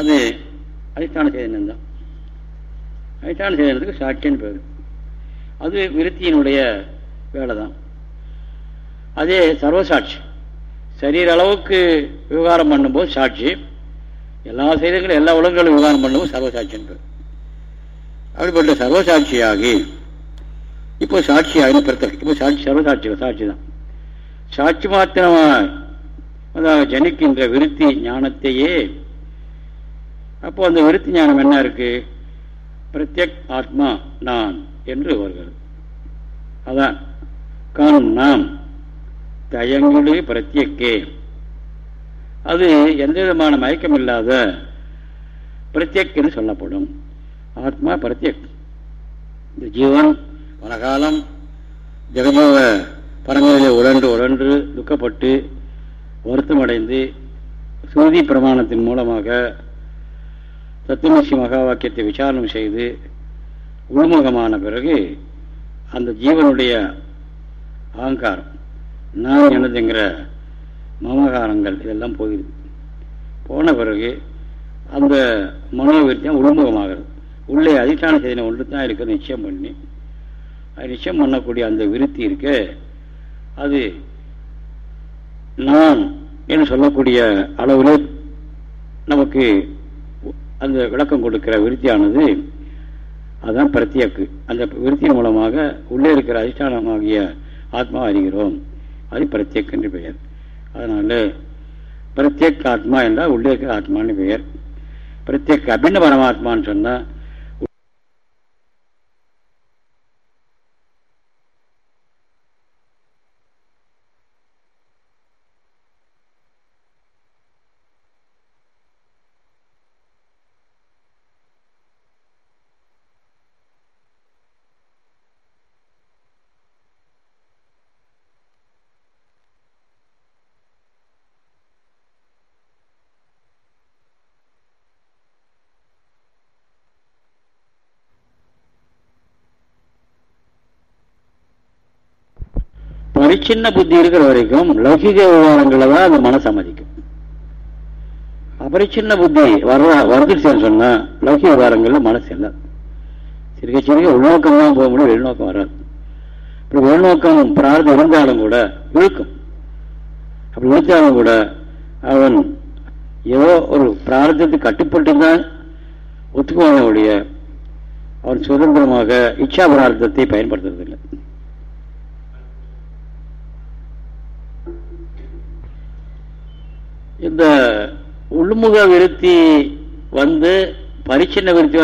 அது அதிஷ்டான சேதனம் தான் அதிஷ்டான சேதனத்துக்கு சாட்சின்னு பேர். அது விருத்தியினுடைய வேலை தான் அதே சர்வசாட்சி. சரீர அளவுக்கு விவகாரம் பண்ணும்போது சாட்சி. எல்லா செய்திகளும் எல்லா உலகங்களும் விவகாரம் பண்ணும்போது சர்வசாட்சின்னு பேர். அப்படிப்பட்ட சர்வசாட்சியாகி இப்போ சாட்சியாக பிறத்த இப்போ சாட்சி சர்வசாட்சி சாட்சி தான். சாட்சி மாத்திரமாக ஜனிக்கின்ற விருத்தி ஞானத்தையே அப்போ அந்த விருத்தி ஞானம் என்ன இருக்கு? பிரத்யக் ஆத்மா நான் என்று வருகிறது. அதான் காணும் நாம் தயங்கிடு பிரத்யக்கே. அது எந்த விதமான மயக்கம் இல்லாத என்று சொல்லப்படும். ஆத்மா பிரத்யக் இந்த ஜீவன் பல காலம் ஜெகஜீவ பரங்களிலே உழன்று உழன்று துக்கப்பட்டு வருத்தமடைந்து சுருதி பிரமாணத்தின் மூலமாக தத்துவசி மகா வாக்கியத்தை விசாரணம் செய்து உள்முகமான பிறகு அந்த ஜீவனுடைய அகங்காரம் நான் எனதுங்கிற மமகாரங்கள் இதெல்லாம் போயிடுது போன பிறகு அந்த மனோவிருத்தியம் உள்முகமாகிறது. உள்ளே அதிஷ்டான சேதனை ஒன்று தான் இருக்கிறது நிச்சயம் பண்ணி. அது நிச்சயம் பண்ணக்கூடிய அந்த விருத்தி இருக்கு. அது நான் என்று சொல்லக்கூடிய அளவில் நமக்கு அந்த விளக்கம் கொடுக்கிற விருத்தியானது அதுதான் பிரத்யக்கு. அந்த விருத்தியின் மூலமாக உள்ளே இருக்கிற அதிஷ்டானமாகிய ஆத்மா அறிகிறோம். அது பிரத்யக் என்று பெயர். அதனால பிரத்யக் ஆத்மா என்றால் உள்ளே இருக்கிற ஆத்மான்னு பெயர். பிரத்யேக் அபின்ன பரமாத்மான்னு சொன்னால் பரிச்சின்ன புத்தி இருக்கிற வரைக்கும் லௌகிக விவகாரங்களை தான் அந்த மனசு சம்மதிக்கும் அபரிச்சின்ன புத்தி வர வந்துடுச்சுன்னு சொன்னா லௌகிக விவகாரங்கள்ல மனசு இல்லை. சிறுக சிறுக உள்நோக்கம் தான் போக முடியும் வெளிநோக்கம் வராது. இப்படி உள்நோக்கம் பிரார்த்தம் இருந்தாலும் கூட இழுக்கும். அப்படி இழுத்தாலும் கூட அவன் ஏதோ ஒரு பிரார்த்தத்துக்கு கட்டுப்பட்டு தான் ஒத்துக்குவானுடைய அவன் சுதந்திரமாக இச்சா பிரார்த்தத்தை பயன்படுத்துறதில்லை. இந்த உள்முக விருத்தி வந்து பரிச்சின்ன விருத்தி